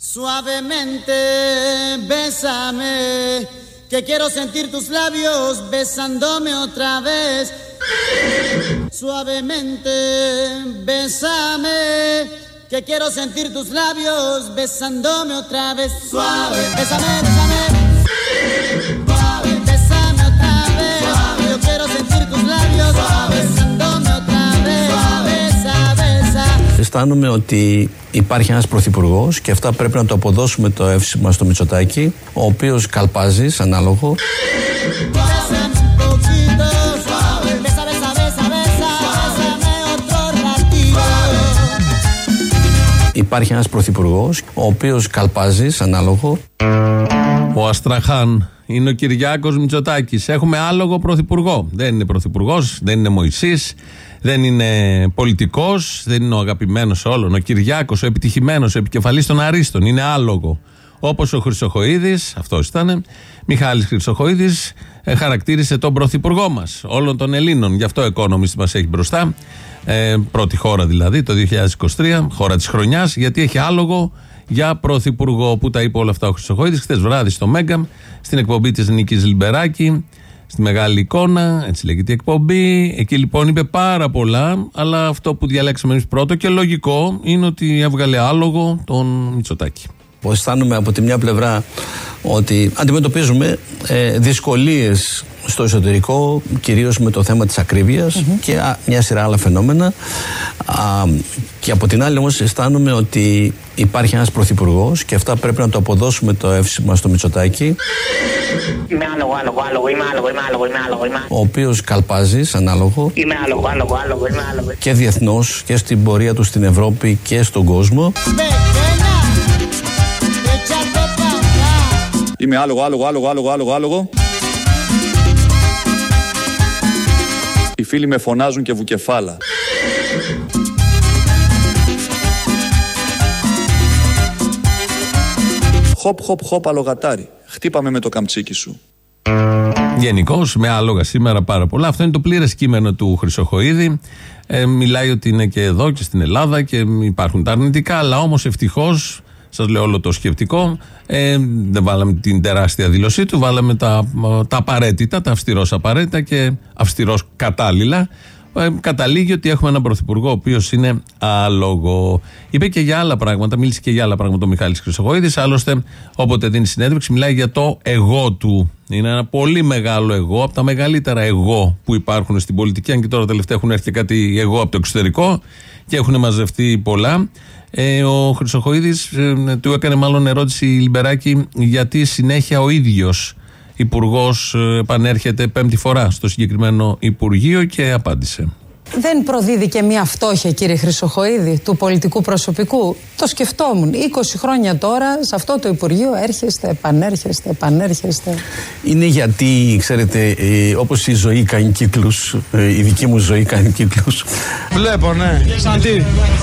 Suavemente, bésame, que quiero sentir tus labios besándome otra vez. Suavemente, bésame, que quiero sentir tus labios besándome otra vez. Suave, bésame, bésame. Αισθάνομαι ότι υπάρχει ένας πρωθυπουργός και αυτά πρέπει να το αποδώσουμε το εύσημα στο Μητσοτάκι, ο οποίος καλπάζει σαν άλογο. Bésame un poquito suave. Besa, besa, besa, besa. Bésame otro ratito. Υπάρχει ένας πρωθυπουργός, ο οποίος καλπάζει σαν άλογο. Ο Αστραχάν είναι ο Κυριάκος Μητσοτάκης. Έχουμε άλογο πρωθυπουργό. Δεν είναι πρωθυπουργός, δεν είναι Μωυσής, δεν είναι πολιτικός, δεν είναι ο αγαπημένος όλων. Ο Κυριάκος, ο επιτυχημένος, ο επικεφαλής των Αρίστων. Είναι άλογο. Όπως ο Χρυσοχοίδης, αυτός ήταν, Μιχάλης Χρυσοχοίδης, ε, χαρακτήρισε τον πρωθυπουργό μας, όλων των Ελλήνων. Γι' αυτό ο Economist μας έχει μπροστά. Ε, πρώτη χώρα δηλαδή, το 2023, χώρα της χρονιάς, γιατί έχει άλογο για πρωθυπουργό που τα είπε όλα αυτά ο Χρυσοχοίδης χθες βράδυ στο Μέγκα, στην εκπομπή της Νίκης Λιμπεράκη, στη μεγάλη εικόνα, έτσι λέγεται η εκπομπή. Εκεί λοιπόν είπε πάρα πολλά, αλλά αυτό που διαλέξαμε εμείς πρώτο και λογικό είναι ότι έβγαλε άλογο τον Μητσοτάκη. Που αισθάνομαι από τη μια πλευρά ότι αντιμετωπίζουμε ε, δυσκολίες στο εσωτερικό, κυρίως με το θέμα της ακρίβειας και α, μια σειρά άλλα φαινόμενα. Α, και από την άλλη όμως αισθάνομαι ότι υπάρχει ένας πρωθυπουργός και αυτά πρέπει να το αποδώσουμε το εύσημα στο Μητσοτάκι, Είμαι άλογο, άλογο, άλογο, είμαι άλογο, είμαι άλογο, είμαι άλογο, είμαι ο οποίος καλπάζει σαν άλογο Είμαι άλογο, άλογο, άλογο, είμαι άλογο. και διεθνώς και στην πορεία του στην Ευρώπη και στον κόσμο. Pequeña, échate Είμαι άλογο, άλογο, άλογο, άλογο, άλογο, άλογο. Οι φίλοι με φωνάζουν και βουκεφάλα. Χοπ, χοπ, χοπ, αλογατάρι. Χτύπαμε με το καμτσίκι σου. Γενικώς, με άλογα σήμερα πάρα πολλά. Αυτό είναι το πλήρες κείμενο του Χρυσοχοίδη. Ε, μιλάει ότι είναι και εδώ και στην Ελλάδα και υπάρχουν τα αρνητικά, αλλά όμως ευτυχώς, σας λέω όλο το σκεπτικό, ε, δεν βάλαμε την τεράστια δήλωσή του, βάλαμε τα, τα απαραίτητα, τα αυστηρός απαραίτητα και αυστηρός κατάλληλα. Ε, καταλήγει ότι έχουμε έναν πρωθυπουργό ο οποίος είναι άλογο. Είπε και για άλλα πράγματα, μίλησε και για άλλα πράγματα ο Μιχάλης Χρυσοχοίδης. Άλλωστε, όποτε δίνει συνέντευξη, μιλάει για το εγώ του. Είναι ένα πολύ μεγάλο εγώ, από τα μεγαλύτερα εγώ που υπάρχουν στην πολιτική. Αν και τώρα τελευταία έχουν έρθει και κάτι εγώ από το εξωτερικό και έχουν μαζευτεί πολλά. Ε, ο Χρυσοχοίδης ε, του έκανε μάλλον ερώτηση η Λιμπεράκη γιατί συνέχεια ο ίδιος υπουργός επανέρχεται πέμπτη φορά στο συγκεκριμένο Υπουργείο και απάντησε. Δεν προδίδει και μια φτώχεια, κύριε Χρυσοχοίδη, του πολιτικού προσωπικού. Το σκεφτόμουν. 20 χρόνια τώρα σε αυτό το Υπουργείο έρχεστε, επανέρχεστε, επανέρχεστε. Είναι γιατί, ξέρετε, ε, όπως η ζωή κάνει κύκλους, ε, η δική μου ζωή κάνει κύκλους, Βλέπω, ναι. Σαν τι,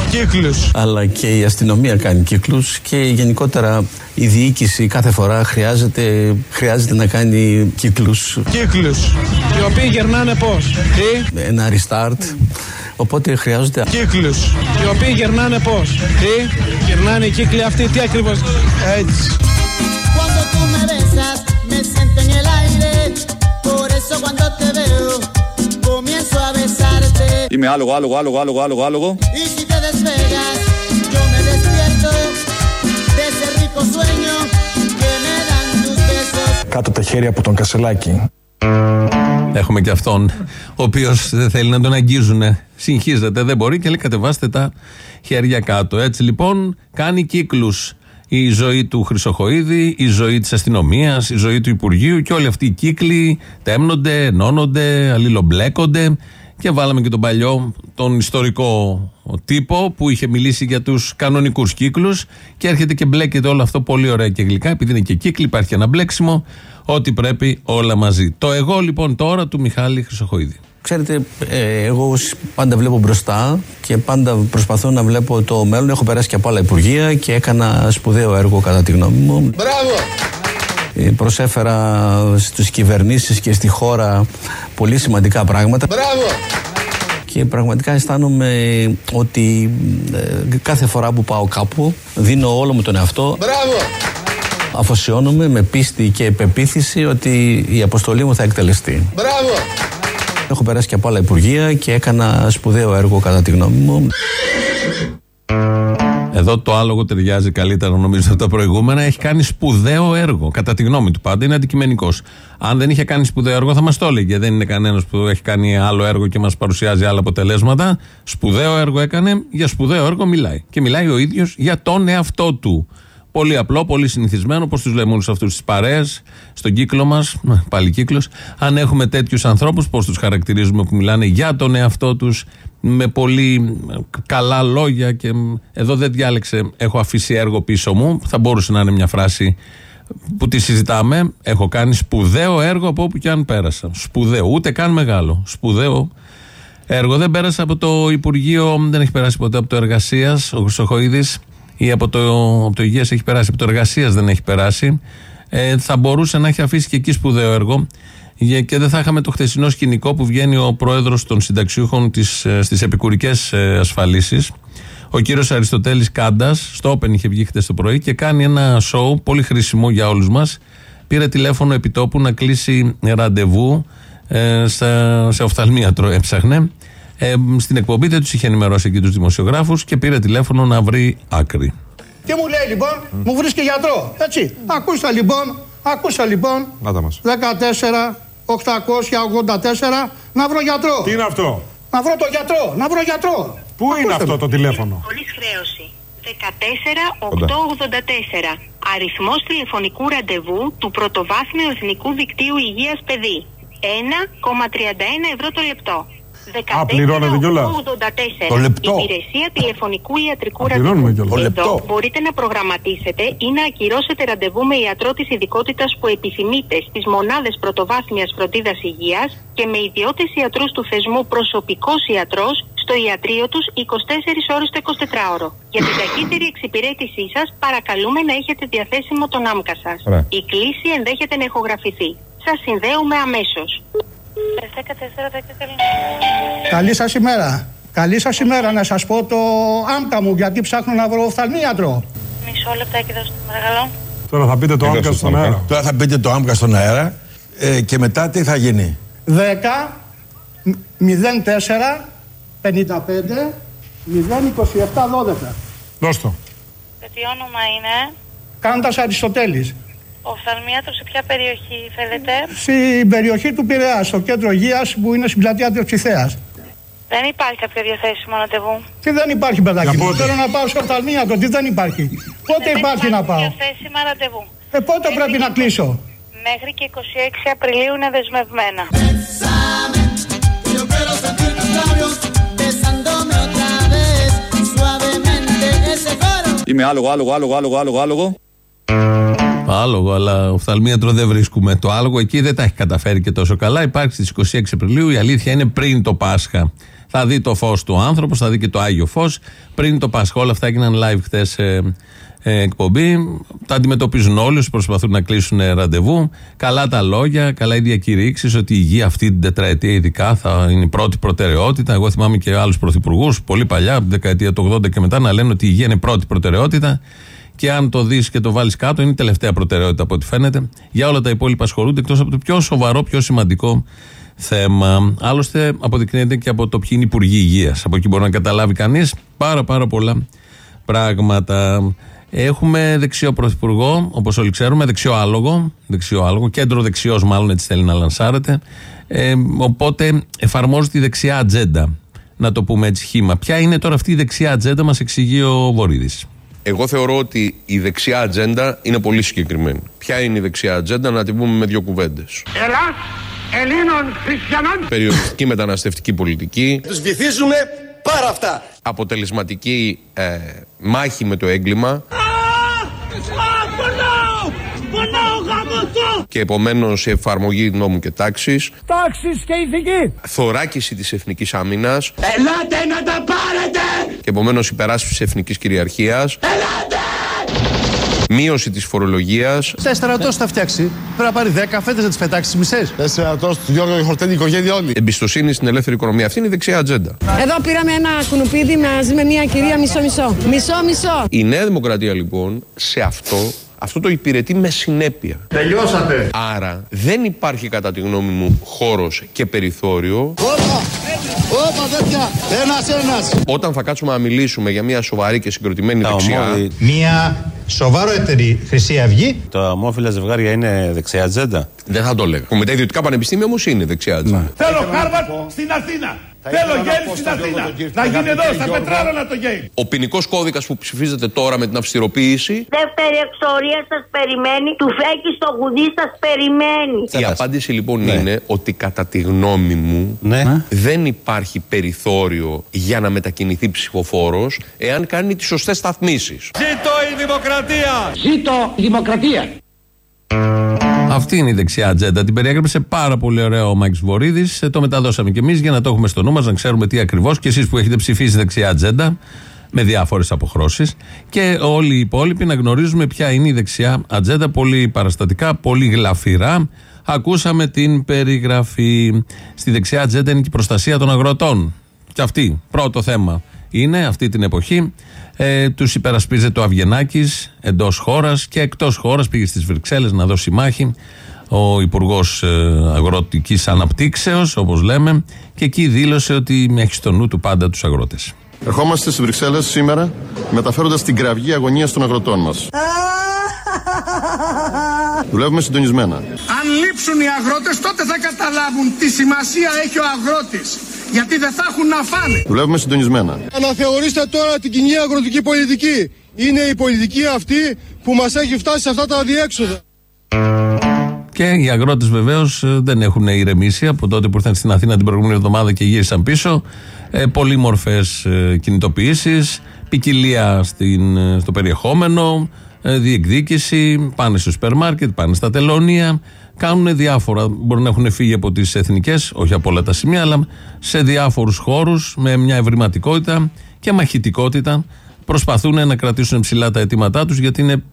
κύκλους. αλλά και η αστυνομία κάνει κύκλους και γενικότερα η διοίκηση κάθε φορά χρειάζεται, χρειάζεται να κάνει κύκλους, Κύκλους. Οι οποίοι γερνάνε πώς; Τι, ένα restart. Οπότε χρειάζονται κύκλους. Οι οποίοι γερνάνε πώς. Τι, γερνάνε οι κύκλοι αυτοί, τι ακριβώς; Έτσι. Cuando tú me besas, me siento en el aire. Por eso cuando te veo, comienzo a besarte. Είμαι άλογο, άλογο, άλογο, άλογο, άλογο, άλογο. Y si te despegas, yo me despierto de ese rico sueño que me dan tus besos. κάτω τα χέρια από τον Κασελάκη. Έχουμε και αυτόν, ο οποίος δεν θέλει να τον αγγίζουν. Συγχύζεται, δεν μπορεί και λέει κατεβάστε τα χέρια κάτω. Έτσι λοιπόν κάνει κύκλους η ζωή του Χρυσοχοίδη, η ζωή της αστυνομίας, η ζωή του Υπουργείου και όλοι αυτοί οι κύκλοι τέμνονται, ενώνονται, αλληλομπλέκονται. Και βάλαμε και τον παλιό, τον ιστορικό τύπο που είχε μιλήσει για τους κανονικούς κύκλους και έρχεται και μπλέκεται όλο αυτό πολύ ωραία και γλυκά. Επειδή είναι και κύκλοι, υπάρχει ένα μπλέξιμο. Ό,τι πρέπει όλα μαζί. Το εγώ λοιπόν τώρα του Μιχάλη Χρυσοχοίδη. Ξέρετε, ε, εγώ σ- πάντα βλέπω μπροστά και πάντα προσπαθώ να βλέπω το μέλλον. Έχω περάσει και από άλλα υπουργεία και έκανα σπουδαίο έργο κατά τη γνώμη μου. Μπράβο! προσέφερα στις κυβερνήσεις και στη χώρα πολύ σημαντικά πράγματα. Μπράβο! και πραγματικά αισθάνομαι ότι ε, κάθε φορά που πάω κάπου δίνω όλο μου τον εαυτό. Μπράβο! Αφοσιώνομαι με πίστη και πεποίθηση ότι η αποστολή μου θα εκτελεστεί. Μπράβο! Έχω περάσει και από άλλα υπουργεία και έκανα σπουδαίο έργο κατά τη γνώμη μου. Εδώ το άλογο ταιριάζει καλύτερα νομίζω από τα προηγούμενα. Έχει κάνει σπουδαίο έργο. Κατά τη γνώμη του πάντα. Είναι αντικειμενικός. Αν δεν είχε κάνει σπουδαίο έργο θα μας το έλεγε. Δεν είναι κανένας που έχει κάνει άλλο έργο και μας παρουσιάζει άλλα αποτελέσματα. Σπουδαίο έργο έκανε. Για σπουδαίο έργο μιλάει. Και μιλάει ο ίδιος για τον εαυτό του. Πολύ απλό, πολύ συνηθισμένο, όπω τους λέμε όλου αυτούς τις παρέες, στον κύκλο μας, πάλι κύκλος. Αν έχουμε τέτοιους ανθρώπους, πώ τους χαρακτηρίζουμε που μιλάνε για τον εαυτό τους, με πολύ καλά λόγια και εδώ δεν διάλεξε έχω αφήσει έργο πίσω μου. Θα μπορούσε να είναι μια φράση που τη συζητάμε. Έχω κάνει σπουδαίο έργο από όπου και αν πέρασα. Σπουδαίο, ούτε καν μεγάλο. Σπουδαίο έργο. Δεν πέρασα από το Υπουργείο δεν έχει περάσει ποτέ από το Εργασίας ο Χρυσοχοίδης ή από το, από το Υγείας έχει περάσει από το Εργασίας δεν έχει περάσει. Ε, θα μπορούσε να έχει αφήσει και εκεί σπουδαίο έργο και δεν θα είχαμε το χθεσινό σκηνικό που βγαίνει ο πρόεδρος των συνταξιούχων της, ε, στις επικουρικές ε, ασφαλίσεις ο κύριος Αριστοτέλης Κάντας στο Open είχε βγει χθες το πρωί και κάνει ένα show πολύ χρήσιμο για όλους μας πήρε τηλέφωνο επιτόπου να κλείσει ραντεβού ε, σε, σε οφθαλμίατρο έψαχνε ε, στην εκπομπή δεν τους είχε ενημερώσει εκεί τους δημοσιογράφους και πήρε τηλέφωνο να βρει άκρη τι μου λέει λοιπόν, μου βρίσκει γιατρό. Έτσι. Ακούστε λοιπόν, ακούστε λοιπόν. Να μας. 14, 884, να βρω γιατρό. Τι είναι αυτό; Να βρω το γιατρό, να βρω γιατρό. Πού είναι αυτό το τηλέφωνο; Χωρίς χρέωση. 14-884. Αριθμός τηλεφωνικού ραντεβού του Πρωτοβάθμιου Εθνικού Δικτύου Υγείας Παιδί. 1,31 ευρώ το λεπτό. Α, πληρώνετε κιόλας. 84. Το λεπτό. Υπηρεσία τηλεφωνικού ιατρικού Α, ραντεβού. πληρώνουμε κιόλας. Το Εδώ λεπτό. μπορείτε να προγραμματίσετε ή να ακυρώσετε ραντεβού με ιατρό της ειδικότητας που επιθυμείτε στις μονάδες πρωτοβάθμιας φροντίδας υγείας και με ιδιώτες ιατρούς του θεσμού προσωπικός ιατρός στο ιατρείο τους 24 ώρες το 24ωρο. Για την ταχύτερη εξυπηρέτησή σας, παρακαλούμε να έχετε διαθέσιμο τον άμκα σας. Ωραία. Η κλήση ενδέχεται να ηχογραφηθεί. Σας συνδέουμε αμέσως. Καλή σας ημέρα. Καλή σας ημέρα να σας πω το άμκα μου γιατί ψάχνω να βρω οφθαλμίατρο. Μισό λεπτάκι δώστε παρακαλώ. Τώρα θα πείτε το άμκα στον αέρα. Τώρα θα πείτε το άμκα στον αέρα ε, και μετά τι θα γίνει; 10, 04, 55, 027, 12. Δώσ' το. Και τι όνομα είναι, Κάντας Αριστοτέλης. Ο οφθαλμίατρος σε ποια περιοχή θέλετε. Στην περιοχή του Πειραιά, στο κέντρο υγείας που είναι στην πλατεία της Ψηθέας. Δεν υπάρχει κάποιο διαθέσιμο ραντεβού. Τι δεν υπάρχει παιδάκι Για μου. πότε; Θέλω να πάω στο οφθαλμίατρο. Τι δεν υπάρχει; Πότε Δεν υπάρχει να πάω; διαθέσιμα ραντεβού. Ε, πότε πρέπει να κλείσω; Μέχρι και 26 Απριλίου είναι δεσμευμένα. Bésame, yo quiero sentir tus labios besándome otra vez suavemente ese coro. Είμαι άλογο, άλογο, άλογο, άλογο, άλογο, άλογο. Άλογο, αλλά οφθαλμίατρο δεν βρίσκουμε. Το άλογο εκεί δεν τα έχει καταφέρει και τόσο καλά. Υπάρχει στις 26 Απριλίου. Η αλήθεια είναι πριν το Πάσχα. Θα δει το φως του άνθρωπος, θα δει και το άγιο φως. Πριν το Πάσχα, όλα αυτά έγιναν live χθες ε, ε, εκπομπή. Τα αντιμετωπίζουν όλοι όσοι προσπαθούν να κλείσουν ε, ραντεβού. Καλά τα λόγια, καλά οι διακηρύξεις ότι η υγεία αυτή την τετραετία ειδικά θα είναι η πρώτη προτεραιότητα. Εγώ θυμάμαι και άλλους πρωθυπουργούς πολύ παλιά, από την δεκαετία του 80 και μετά, να λένε ότι η υγεία είναι πρώτη προτεραιότητα. Και αν το δεις και το βάλεις κάτω, είναι η τελευταία προτεραιότητα από ό,τι φαίνεται. Για όλα τα υπόλοιπα ασχολούνται εκτός από το πιο σοβαρό, πιο σημαντικό θέμα. Άλλωστε, αποδεικνύεται και από το ποιοι είναι οι υπουργοί υγείας. Από εκεί μπορεί να καταλάβει κανείς πάρα, πάρα πολλά πράγματα. Έχουμε δεξιό πρωθυπουργό, όπως όλοι ξέρουμε, δεξιό άλογο, δεξιό άλογο, κέντρο δεξιός, μάλλον έτσι θέλει να λανσάρεται. Ε, οπότε εφαρμόζεται η δεξιά ατζέντα. Να το πούμε έτσι χήμα. Ποια είναι τώρα αυτή η δεξιά ατζέντα, μας εξηγεί ο Βορύδης. Εγώ θεωρώ ότι η δεξιά ατζέντα είναι πολύ συγκεκριμένη. Ποια είναι η δεξιά ατζέντα, να την πούμε με δύο κουβέντες. Ελλάς Ελλήνων Χριστιανών. Περιοριστική μεταναστευτική πολιτική, Τους βυθίζουμε πάρα αυτά. αποτελεσματική ε, μάχη με το έγκλημα και επομένως η εφαρμογή νόμου και τάξης, Τάξεις και ηθική. θωράκιση της εθνικής άμυνας Ελάτε να τα πάρετε. και επομένως υπεράσπιση της εθνικής κυριαρχίας Ελάτε. Μείωση της φορολογίας. Τέσσερα τόσο θα φτιάξει. Πρέπει να πάρει δέκα φέτες να τις πετάξει τι μισές. Τέσσερα τόσο του Γιώργο Χορτένη, η οικογένεια όλοι. Εμπιστοσύνη στην ελεύθερη οικονομία. Αυτή είναι η δεξιά ατζέντα. Εδώ πήραμε ένα κουνουπίδι μαζί με μια κυρία μισό-μισό. Μισό-μισό. Η Νέα Δημοκρατία λοιπόν σε αυτό αυτό το υπηρετεί με συνέπεια. Τελειώσατε. Άρα δεν υπάρχει κατά τη γνώμη μου χώρος και περιθώριο Όπα! Όπα τέτοια! Ένας ένας! όταν θα κάτσουμε να μιλήσουμε για μια σοβαρή και συγκροτημένη δεξιά Μια σοβαρότερη Χρυσή Αυγή. Τα ομόφυλα ζευγάρια είναι δεξιά ατζέντα. δεν θα το έλεγα. Με τα ιδιωτικά πανεπιστήμια όμως είναι δεξιά ατζέντα. Θέλω Χάρβαρντ στην Αθήνα! Θέλω Γέιλ στην Αθήνα! Να γίνει εδώ, στα Πετράλωνα το Γέιλ! Ο ποινικός κώδικας που ψηφίζεται τώρα με την αυστηροποίηση; Δεύτερη εξορία σας περιμένει, τουφέκι στο Γουδί σας περιμένει. Η απάντηση λοιπόν είναι ότι κατά τη γνώμη μου δεν υπάρχει περιθώριο για να μετακινηθεί ψηφοφόρος εάν κάνει τις σωστές σταθμίσεις. Ζήτω η δημοκρατία! Ζήτω η δημοκρατία. Αυτή είναι η δεξιά ατζέντα. Την περιέγραψε πάρα πολύ ωραία ο Μάκη Βορύδης. Το μεταδώσαμε κι εμείς για να το έχουμε στο νου μας, να ξέρουμε τι ακριβώς. Και εσείς που έχετε ψηφίσει δεξιά ατζέντα, με διάφορες αποχρώσεις. Και όλοι οι υπόλοιποι να γνωρίζουμε ποια είναι η δεξιά ατζέντα. Πολύ παραστατικά, πολύ γλαφυρά. Ακούσαμε την περιγραφή. Στη δεξιά ατζέντα είναι και η προστασία των αγροτών. Και αυτή, πρώτο θέμα είναι αυτή την εποχή. Ε, τους υπερασπίζεται ο Αβγενάκη εντός χώρας και εκτός χώρας. Πήγε στις Βρυξέλλες να δώσει μάχη ο Υπουργός Αγροτικής Αναπτύξεως, όπως λέμε, και εκεί δήλωσε ότι έχει στο νου του πάντα τους αγρότες. Ερχόμαστε στις Βρυξέλλες σήμερα μεταφέροντας την κραυγή αγωνίας των αγροτών μας. Δουλεύουμε συντονισμένα. Αν λείψουν οι αγρότες τότε θα καταλάβουν τι σημασία έχει ο αγρότης. Γιατί δεν θα έχουν να φάνε. Δουλεύουμε συντονισμένα. Αναθεωρήστε τώρα την κοινή αγροτική πολιτική. Είναι η πολιτική αυτή που μας έχει φτάσει σε αυτά τα αδιέξοδα. Και οι αγρότες βεβαίως δεν έχουν ηρεμήσει από τότε που ήρθαν στην Αθήνα την προηγούμενη εβδομάδα και γύρισαν πίσω. Ε, πολύ μορφέ ε, κινητοποιήσεις, ποικιλία στην, ε, στο περιεχόμενο, ε, διεκδίκηση, πάνε στο σούπερ μάρκετ, πάνε στα τελώνια, κάνουν διάφορα. Μπορεί να έχουν φύγει από τις εθνικές, όχι από όλα τα σημεία, αλλά σε διάφορους χώρους με μια ευρηματικότητα και μαχητικότητα προσπαθούν να κρατήσουν ψηλά τα αιτήματά τους γιατί είναι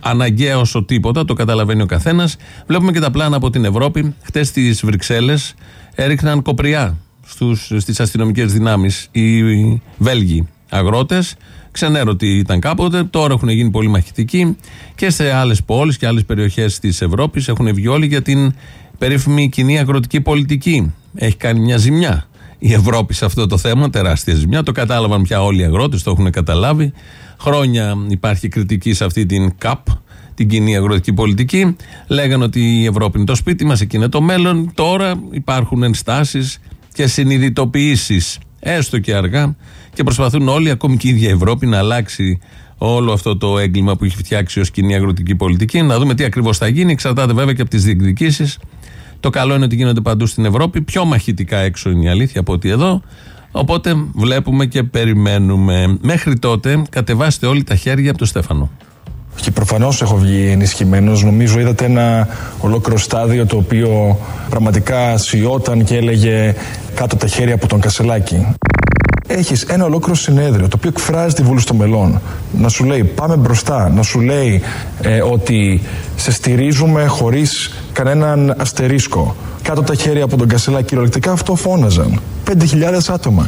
αναγκαία όσο τίποτα, το καταλαβαίνει ο καθένας. Βλέπουμε και τα πλάνα από την Ευρώπη. Χτες στις Βρυξέλλες έριχναν κοπριά στις αστυνομικές δυνάμεις οι Βέλγοι αγρότες. Ξενέρωτοι ήταν κάποτε, τώρα έχουν γίνει πολύ μαχητικοί και σε άλλες πόλεις και άλλες περιοχές της Ευρώπης έχουν βγει όλοι για την περίφημη κοινή αγροτική πολιτική. Έχει κάνει μια ζημιά η Ευρώπη σε αυτό το θέμα, τεράστια ζημιά. Το κατάλαβαν πια όλοι οι αγρότες, το έχουν καταλάβει. Χρόνια υπάρχει κριτική σε αυτή την ΚΑΠ, την κοινή αγροτική πολιτική. Λέγανε ότι η Ευρώπη είναι το σπίτι μας, εκεί είναι το μέλλον. Τώρα υπάρχουν ενστάσεις και συνειδητοποιήσεις, έστω και αργά, και προσπαθούν όλοι, ακόμη και η ίδια η Ευρώπη, να αλλάξει όλο αυτό το έγκλημα που έχει φτιάξει ως κοινή αγροτική πολιτική. Να δούμε τι ακριβώς θα γίνει. Εξαρτάται βέβαια και από τις διεκδικήσεις. Το καλό είναι ότι γίνονται παντού στην Ευρώπη. Πιο μαχητικά έξω είναι η αλήθεια από ότι εδώ. Οπότε βλέπουμε και περιμένουμε. Μέχρι τότε κατεβάστε όλοι τα χέρια από το Στέφανο. Και προφανώς έχω βγει ενισχυμένος. Νομίζω είδατε ένα ολόκληρο στάδιο το οποίο πραγματικά σιώταν και έλεγε κάτω τα χέρια από τον Κασελάκη. Έχεις ένα ολόκληρο συνέδριο το οποίο εκφράζει τη βούληση των μελών. Να σου λέει πάμε μπροστά, να σου λέει ε, ότι σε στηρίζουμε χωρίς κανέναν αστερίσκο. Κάτω τα χέρια από τον Κασελάκη κυριολεκτικά αυτό φώναζαν. 5.000 άτομα.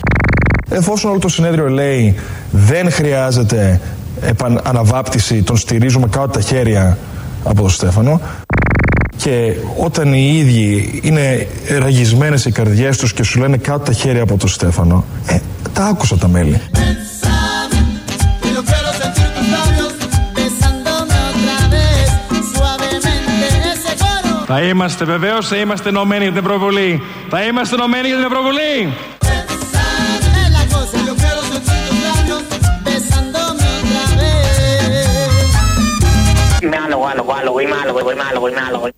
Εφόσον όλο το συνέδριο λέει δεν χρειάζεται επαν, αναβάπτιση, τον στηρίζουμε κάτω τα χέρια από τον Στέφανο και όταν οι ίδιοι είναι ραγισμένες οι καρδιές τους και σου λένε κάτω τα χέρια από τον Στέφανο ε, τα άκουσα τα μέλη. Θα είμαστε βεβαίως, θα είμαστε ενωμένοι για την Ευρωβουλή. Θα είμαστε ενωμένοι για την Ευρωβουλή. Είμαι άλογο, άλογο, άλογο, είμαι άλογο, είμαι άλογο, είμαι άλογο.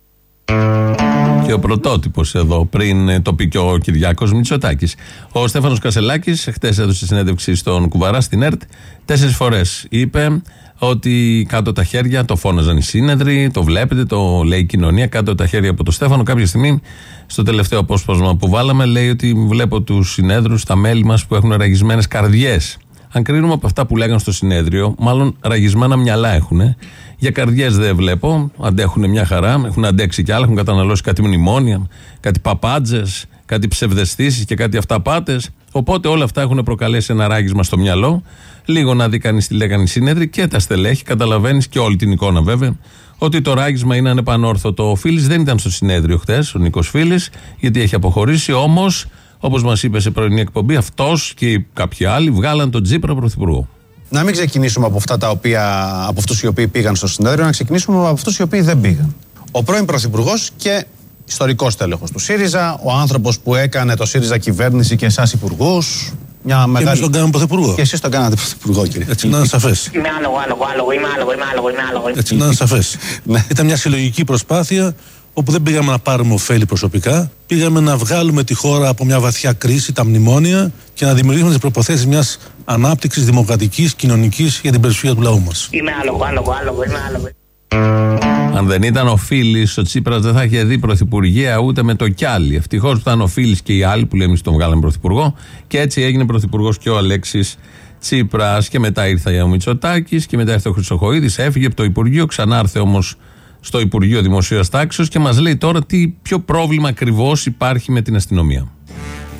Και ο πρωτότυπος εδώ, πριν ε, το πει και ο Κυριάκος Μητσοτάκης. Ο Στέφανος Κασελάκης, χτες έδωσε συνέντευξη στον Κουβαρά στην ΕΡΤ, τέσσερις φορές είπε ότι κάτω τα χέρια το φώναζαν οι σύνεδροι, το βλέπετε, το λέει η κοινωνία, κάτω τα χέρια από το Στέφανο. Κάποια στιγμή, στο τελευταίο απόσπασμα που βάλαμε, λέει ότι βλέπω τους συνέδρους, τα μέλη μας που έχουν ραγισμένες καρδιές. Αν κρίνουμε από αυτά που λέγανε στο συνέδριο, μάλλον ραγισμένα μυαλά έχουν, Για καρδιές δεν βλέπω. Αντέχουν μια χαρά. Έχουν αντέξει κι άλλα. Έχουν καταναλώσει κάτι μνημόνια, κάτι παπάντζες, κάτι ψευδεστήσεις και κάτι αυταπάτες. Οπότε όλα αυτά έχουν προκαλέσει ένα ράγισμα στο μυαλό. Λίγο να δει κανείς τι λέγανε οι σύνεδροι και τα στελέχη. Καταλαβαίνεις και όλη την εικόνα βέβαια. Ότι το ράγισμα είναι ανεπανόρθωτο. Ο Φίλης δεν ήταν στο συνέδριο χθε, ο Νίκος Φίλης, γιατί έχει αποχωρήσει. Όμως, όπως μας είπε σε πρωινή εκπομπή, αυτός και κάποιοι άλλοι βγάλαν τον Τζίπρα πρωθυπουργό. Να μην ξεκινήσουμε από, αυτά τα οποία, από αυτούς οι οποίοι πήγαν στο συνέδριο, να ξεκινήσουμε από αυτούς οι οποίοι δεν πήγαν. Ο πρώην Πρωθυπουργός και ιστορικός τέλεχος του ΣΥΡΙΖΑ, ο άνθρωπος που έκανε το ΣΥΡΙΖΑ κυβέρνηση και εσάς υπουργούς. Μια μεγάλη... εμείς τον κάναμε πρωθυπουργό. Και εσείς τον κάνατε πρωθυπουργό, κύριε. Έτσι να είναι σαφές. Είμαι άλογο, άλογο, άλογο, είμαι άλογο, είμαι άλογο, είμαι άλογο. Έτσι να είναι σαφές. Ναι. Ήταν μια συλλογική προσπάθεια όπου δεν πήγαμε να πάρουμε ωφέλη προσωπικά. Πήγαμε να βγάλουμε τη χώρα από μια βαθιά κρίση, τα μνημόνια και να δημιουργήσουμε τις προποθέσει μιας ανάπτυξης δημοκρατικής, κοινωνικής για την περιουσία του λαού μας. Είμαι άλογο, άλογο, άλογο, είμαι άλογο. Αν δεν ήταν ο Φίλης, ο Τσίπρας δεν θα είχε δει πρωθυπουργία ούτε με το κιάλι. Ευτυχώς που ήταν ο Φίλης και οι άλλοι που λέμε στον βγάλαμε πρωθυπουργό. Και έτσι έγινε πρωθυπουργός και ο Αλέξης Τσίπρας. Και μετά ήρθε ο Μητσοτάκης και μετά ήρθε ο Χρυσοχοίδης. Έφυγε από το Υπουργείο, ξανάρθε όμως στο Υπουργείο Δημοσία Τάξεω και μας λέει τώρα τι, ποιο πρόβλημα ακριβώς υπάρχει με την αστυνομία.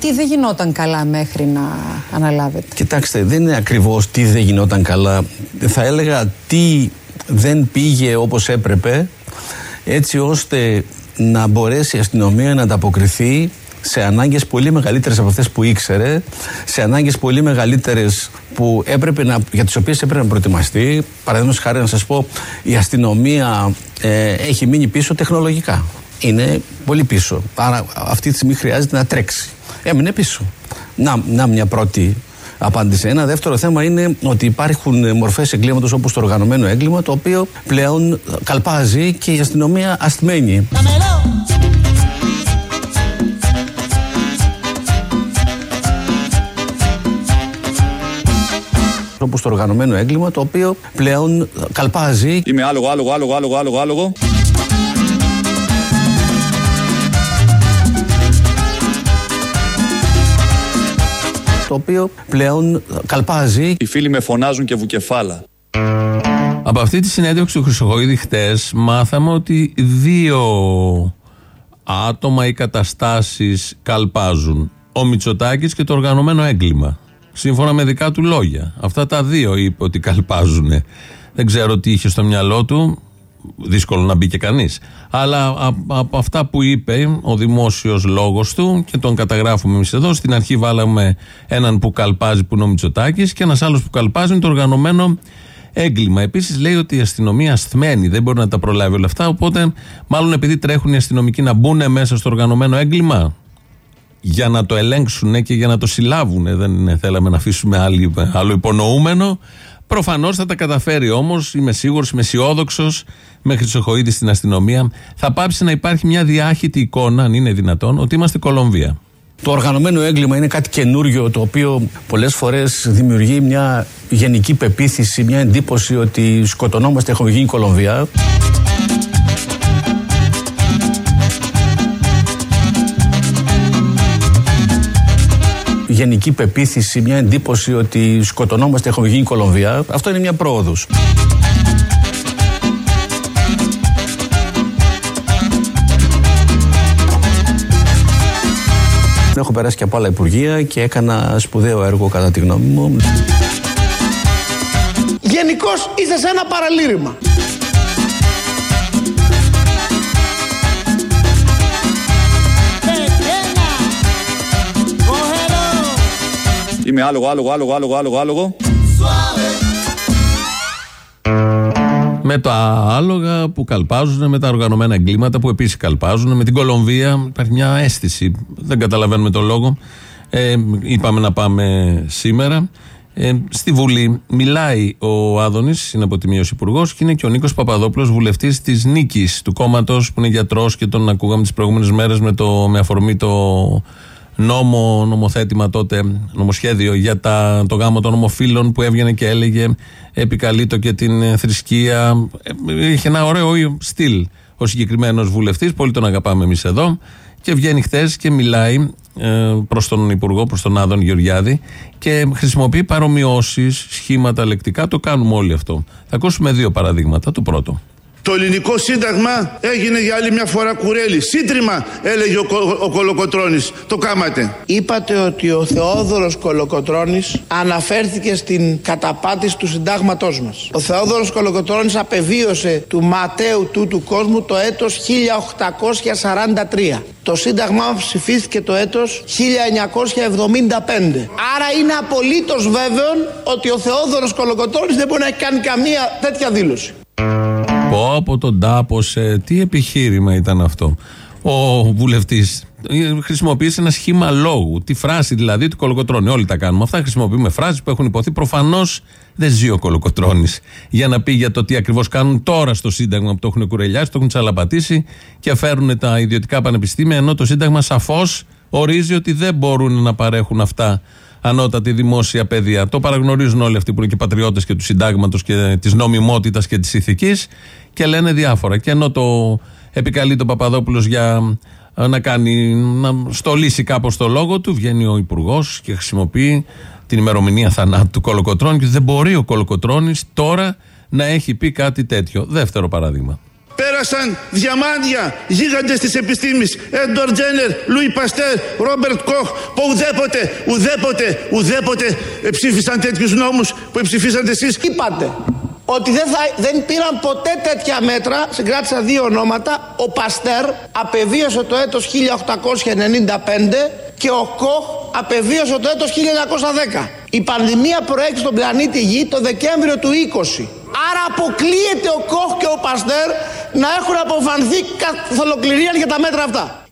Τι δεν γινόταν καλά μέχρι να αναλάβετε; Κοιτάξτε, δεν είναι ακριβώς τι δεν γινόταν καλά. Θα έλεγα τι δεν πήγε όπως έπρεπε έτσι ώστε να μπορέσει η αστυνομία να ανταποκριθεί σε ανάγκες πολύ μεγαλύτερες από αυτές που ήξερε, σε ανάγκες πολύ μεγαλύτερες που έπρεπε να, για τις οποίες έπρεπε να προετοιμαστεί. Παραδείγματος χάρη να σας πω, η αστυνομία ε, έχει μείνει πίσω τεχνολογικά. Είναι πολύ πίσω. Άρα αυτή τη στιγμή χρειάζεται να τρέξει. Έμεινε πίσω. Να, να μια πρώτη απάντηση. Ένα δεύτερο θέμα είναι ότι υπάρχουν μορφές εγκλήματος όπως το οργανωμένο έγκλημα, το οποίο πλέον καλπάζει και η αστυνομία ασθμένη. Όπω το οργανωμένο έγκλημα, το οποίο πλέον καλπάζει. Είμαι άλογο, άλογο, άλογο, άλογο, άλογο, άλογο. το οποίο πλέον καλπάζει. Οι φίλοι με φωνάζουν και βουκεφάλα. Από αυτή τη συνέντευξη του Χρυσοχοίδη χτες μάθαμε ότι δύο άτομα ή καταστάσεις καλπάζουν. Ο Μητσοτάκης και το οργανωμένο έγκλημα. Σύμφωνα με δικά του λόγια. Αυτά τα δύο είπε ότι καλπάζουν. Δεν ξέρω τι είχε στο μυαλό του δύσκολο να μπει και κανείς. Αλλά από αυτά που είπε ο δημόσιος λόγος του και τον καταγράφουμε εμείς εδώ, στην αρχή βάλαμε έναν που καλπάζει που είναι ο Μητσοτάκης και ένας άλλος που καλπάζει είναι το οργανωμένο έγκλημα. Επίσης λέει ότι η αστυνομία ασθμένη, δεν μπορεί να τα προλάβει όλα αυτά. Οπότε, μάλλον επειδή τρέχουν οι αστυνομικοί να μπουν μέσα στο οργανωμένο έγκλημα για να το ελέγξουν και για να το συλλάβουν. Δεν θέλαμε να αφήσουμε άλλο υπονοούμενο. Προφανώς θα τα καταφέρει όμως, είμαι σίγουρος, είμαι αισιόδοξος με Χρυσοχοίδη στην αστυνομία. Θα πάψει να υπάρχει μια διάχυτη εικόνα, αν είναι δυνατόν, ότι είμαστε Κολομβία. Το οργανωμένο έγκλημα είναι κάτι καινούριο το οποίο πολλές φορές δημιουργεί μια γενική πεποίθηση, μια εντύπωση ότι σκοτωνόμαστε, έχουμε γίνει Κολομβία. Γενική πεποίθηση, μια εντύπωση ότι σκοτωνόμαστε, έχουμε γίνει Κολομβία. Αυτό είναι μια πρόοδος. Έχω περάσει και από άλλα υπουργεία και έκανα σπουδαίο έργο κατά τη γνώμη μου. Γενικώς είσαι σε ένα παραλήρημα. Είμαι άλογο, άλογο, άλογο, άλογο, άλογο, άλογο. Με τα άλογα που καλπάζουν, με τα οργανωμένα εγκλήματα που επίσης καλπάζουν, με την Κολομβία. Υπάρχει μια αίσθηση. Δεν καταλαβαίνουμε τον λόγο. Ε, είπαμε να πάμε σήμερα. Ε, στη Βουλή μιλάει ο Άδωνης, είναι από τη Μείωση Υπουργός, και είναι και ο Νίκος Παπαδόπουλος, βουλευτής της Νίκης, του κόμματος που είναι γιατρός και τον ακούγαμε τις προηγούμενες μέρες με, με αφορμή το νόμο, νομοθέτημα τότε, νομοσχέδιο για τα, το γάμο των ομοφύλων που έβγαινε και έλεγε επικαλείτο και την ε, θρησκεία. Ε, είχε ένα ωραίο στυλ ο συγκεκριμένος βουλευτής, πολύ τον αγαπάμε εμείς εδώ. Και βγαίνει χθες και μιλάει ε, προς τον Υπουργό, προς τον Άδων Γεωργιάδη και χρησιμοποιεί παρομοιώσεις, σχήματα λεκτικά. Το κάνουμε όλοι αυτό. Θα ακούσουμε δύο παραδείγματα. Το πρώτο. Το ελληνικό σύνταγμα έγινε για άλλη μια φορά κουρέλι. Σύντριμα έλεγε ο, Κο- ο Κολοκοτρώνης. Το κάματε. Είπατε ότι ο Θεόδωρος Κολοκοτρώνης αναφέρθηκε στην καταπάτηση του συντάγματός μας. Ο Θεόδωρος Κολοκοτρώνης απεβίωσε του ματέου του του κόσμου το έτος 1843. Το σύνταγμά μας ψηφίστηκε το έτος 1975. Άρα είναι απολύτως βέβαιο ότι ο Θεόδωρος Κολοκοτρώνης δεν μπορεί να έχει κάνει καμία τέτοια δήλωση. Πω από τον τάπωσε. Τι επιχείρημα ήταν αυτό; Ο βουλευτής χρησιμοποίησε ένα σχήμα λόγου. Τη φράση δηλαδή του Κολοκοτρώνη. Όλοι τα κάνουμε αυτά. Χρησιμοποιούμε φράσεις που έχουν υποθεί. Προφανώς δεν ζει ο Κολοκοτρώνης για να πει για το τι ακριβώς κάνουν τώρα στο Σύνταγμα που το έχουν κουρελιάσει, το έχουν τσαλαπατήσει και φέρουν τα ιδιωτικά πανεπιστήμια. Ενώ το Σύνταγμα σαφώς ορίζει ότι δεν μπορούν να παρέχουν αυτά ανώτατη δημόσια παιδεία. Το παραγνωρίζουν όλοι αυτοί που είναι και πατριώτες και του συντάγματος και της νομιμότητας και της ηθικής και λένε διάφορα. Και ενώ το επικαλεί το Παπαδόπουλος για ε, να κάνει, να στολίσει κάπως το λόγο του, βγαίνει ο Υπουργός και χρησιμοποιεί την ημερομηνία θανάτου του Κολοκοτρώνη και δεν μπορεί ο Κολοκοτρώνης τώρα να έχει πει κάτι τέτοιο. Δεύτερο παράδειγμα. Πέρασαν διαμάντια, γίγαντες της επιστήμης, Έντορ Τζένερ, Λουί Παστέρ, Ρόμπερτ Κοχ, που ουδέποτε, ουδέποτε, ουδέποτε ε, ψήφισαν τέτοιους νόμους που ψηφίσατε εσείς. Είπατε ότι δεν, θα, δεν πήραν ποτέ τέτοια μέτρα, συγκράτησα δύο ονόματα, ο Παστέρ απεβίωσε το έτος 1895 και ο Κοχ απεβίωσε το έτος 1910. Η πανδημία προέκυψε στον πλανήτη Γη το Δεκέμβριο του 20. Άρα αποκλείεται ο Κοχ και ο Παστέρ να έχουν αποφανθεί καθ' ολοκληρία για τα μέτρα αυτά.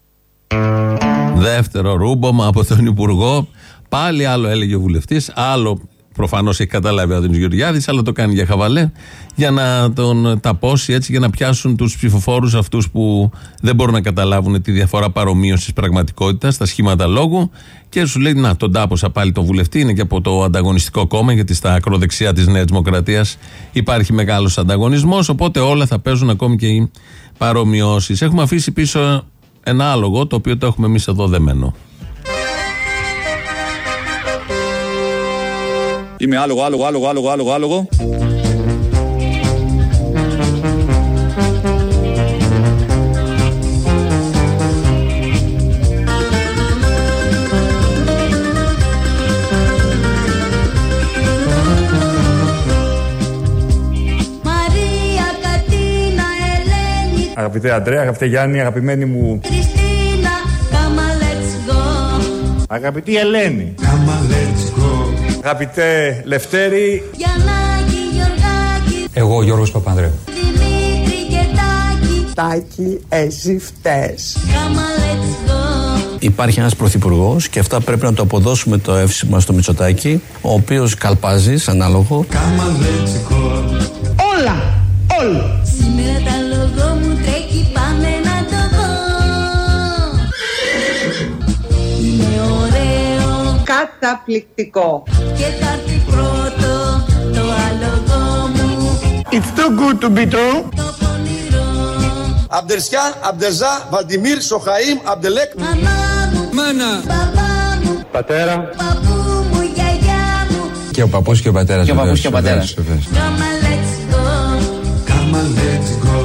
Δεύτερο ρούμπομα από τον Υπουργό. Πάλι άλλο έλεγε ο βουλευτής, άλλο προφανώς έχει καταλάβει ο Άδωνης Γεωργιάδης, αλλά το κάνει για χαβαλέ, για να τον ταπώσει έτσι, για να πιάσουν τους ψηφοφόρους αυτούς που δεν μπορούν να καταλάβουν τη διαφορά παρομοίωσης πραγματικότητας, τα σχήματα λόγου. Και σου λέει, Να, τον τάπωσα πάλι τον βουλευτή, είναι και από το ανταγωνιστικό κόμμα, γιατί στα ακροδεξιά της Νέας Δημοκρατίας υπάρχει μεγάλος ανταγωνισμός. Οπότε όλα θα παίζουν ακόμη και οι παρομοιώσεις. Έχουμε αφήσει πίσω ένα άλογο, το οποίο το έχουμε εμείς εδώ δεμένο. Είμαι άλογο, άλογο, άλογο, άλογο, άλογο, άλογο. Μαρία, Κατίνα, Ελένη, Αγαπητέ Αντρέα, αγαπητέ Γιάννη, αγαπημένη μου. Κριστίνα, κάμα let's go. Αγαπητή Ελένη. Αγαπητέ Λευτέρη. Γιαννάκη, Γιωργάκη, Εγώ, Γιώργος Παπανδρέου. Δημήτρη και Τάκη, Τάκη, εσύ φταίς. κάμα let's go. Υπάρχει ένας πρωθυπουργός και αυτά πρέπει να το αποδώσουμε το εύσημα στο Μητσοτάκι, ο οποίος καλπάζει σαν άλογο. Όλα, Καταπληκτικό. και θα έρθει πρώτο το άλογο μου. It's too good to be true. Το πονηρό, Αμπτερσιά, Αμπτερζά, Βαλτιμίρ, Σοχαήμ, Αμπτελέκ. μαμά μου, Μάνα. μπαμπά μου, Πατέρα. παππού μου, γιαγιά μου. Και ο παππούς και ο πατέρας. Και ο βεβαίως, παππούς και ο πατέρας. βεβαίως, βεβαίως. Κάμα let's go.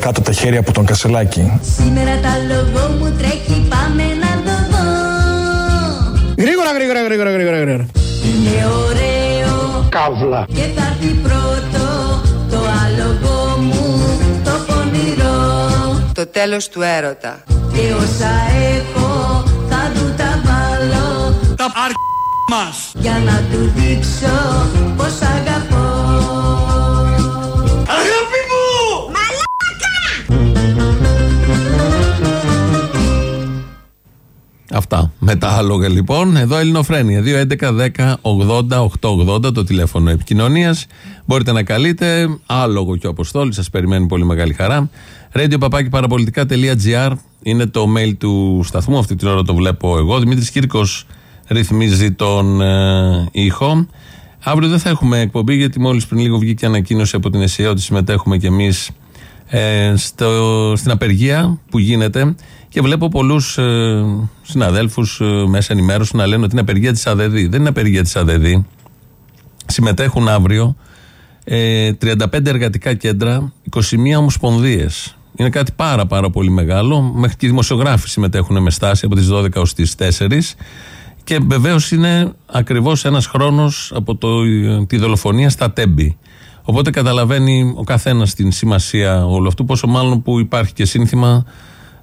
Κάτω τα χέρια από τον Κασελάκη. Σήμερα τα λόγω μου Γρήγορα, γρήγορα, γρήγορα, γρήγορα, γρήγορα. Είναι ωραίο Καύλα. και θα έρθει πρώτο το άλογο μου, το πονηρό. Το τέλος του έρωτα. Και όσα έχω θα του τα βάλω Τα αρ... μας. για να του δείξω πως αγαπώ. Αυτά. Με τα άλογα λοιπόν. Εδώ Ελληνοφρένια. 2.11.10.80.880 το τηλέφωνο επικοινωνίας. Μπορείτε να καλείτε. Άλογο και ο Αποστόλη. Σας περιμένει πολύ μεγάλη χαρά. Radio παπάκι παραπολιτικά.gr είναι το mail του σταθμού. Αυτή την ώρα το βλέπω εγώ. Δημήτρης Κύρκος ρυθμίζει τον ε, ήχο. Αύριο δεν θα έχουμε εκπομπή γιατί μόλις πριν λίγο βγήκε ανακοίνωση από την ΕΣΥΑ ότι συμμετέχουμε κι εμείς ε, στο, στην απεργία που γίνεται Και βλέπω πολλούς ε, συναδέλφους ε, μέσα ενημέρωση να λένε ότι είναι απεργία της ΑΔΔ. Δεν είναι απεργία της ΑΔΔ. Συμμετέχουν αύριο ε, 35 εργατικά κέντρα, 21 ομοσπονδίες. Είναι κάτι πάρα πάρα πολύ μεγάλο. Μέχρι και οι δημοσιογράφοι συμμετέχουν με στάση από τις 12 ως τις 4. Και βεβαίως είναι ακριβώς ένας χρόνος από το, τη δολοφονία στα Τέμπη. Οπότε καταλαβαίνει ο καθένας την σημασία όλου αυτού, πόσο μάλλον που υπάρχει και σύνθημα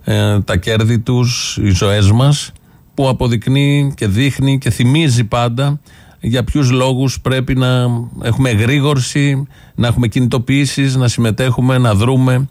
ε, τα κέρδη τους, οι ζωές μας, που αποδεικνύει και δείχνει και θυμίζει πάντα για ποιους λόγους πρέπει να έχουμε εγρήγορση, να έχουμε κινητοποιήσεις, να συμμετέχουμε, να δρούμε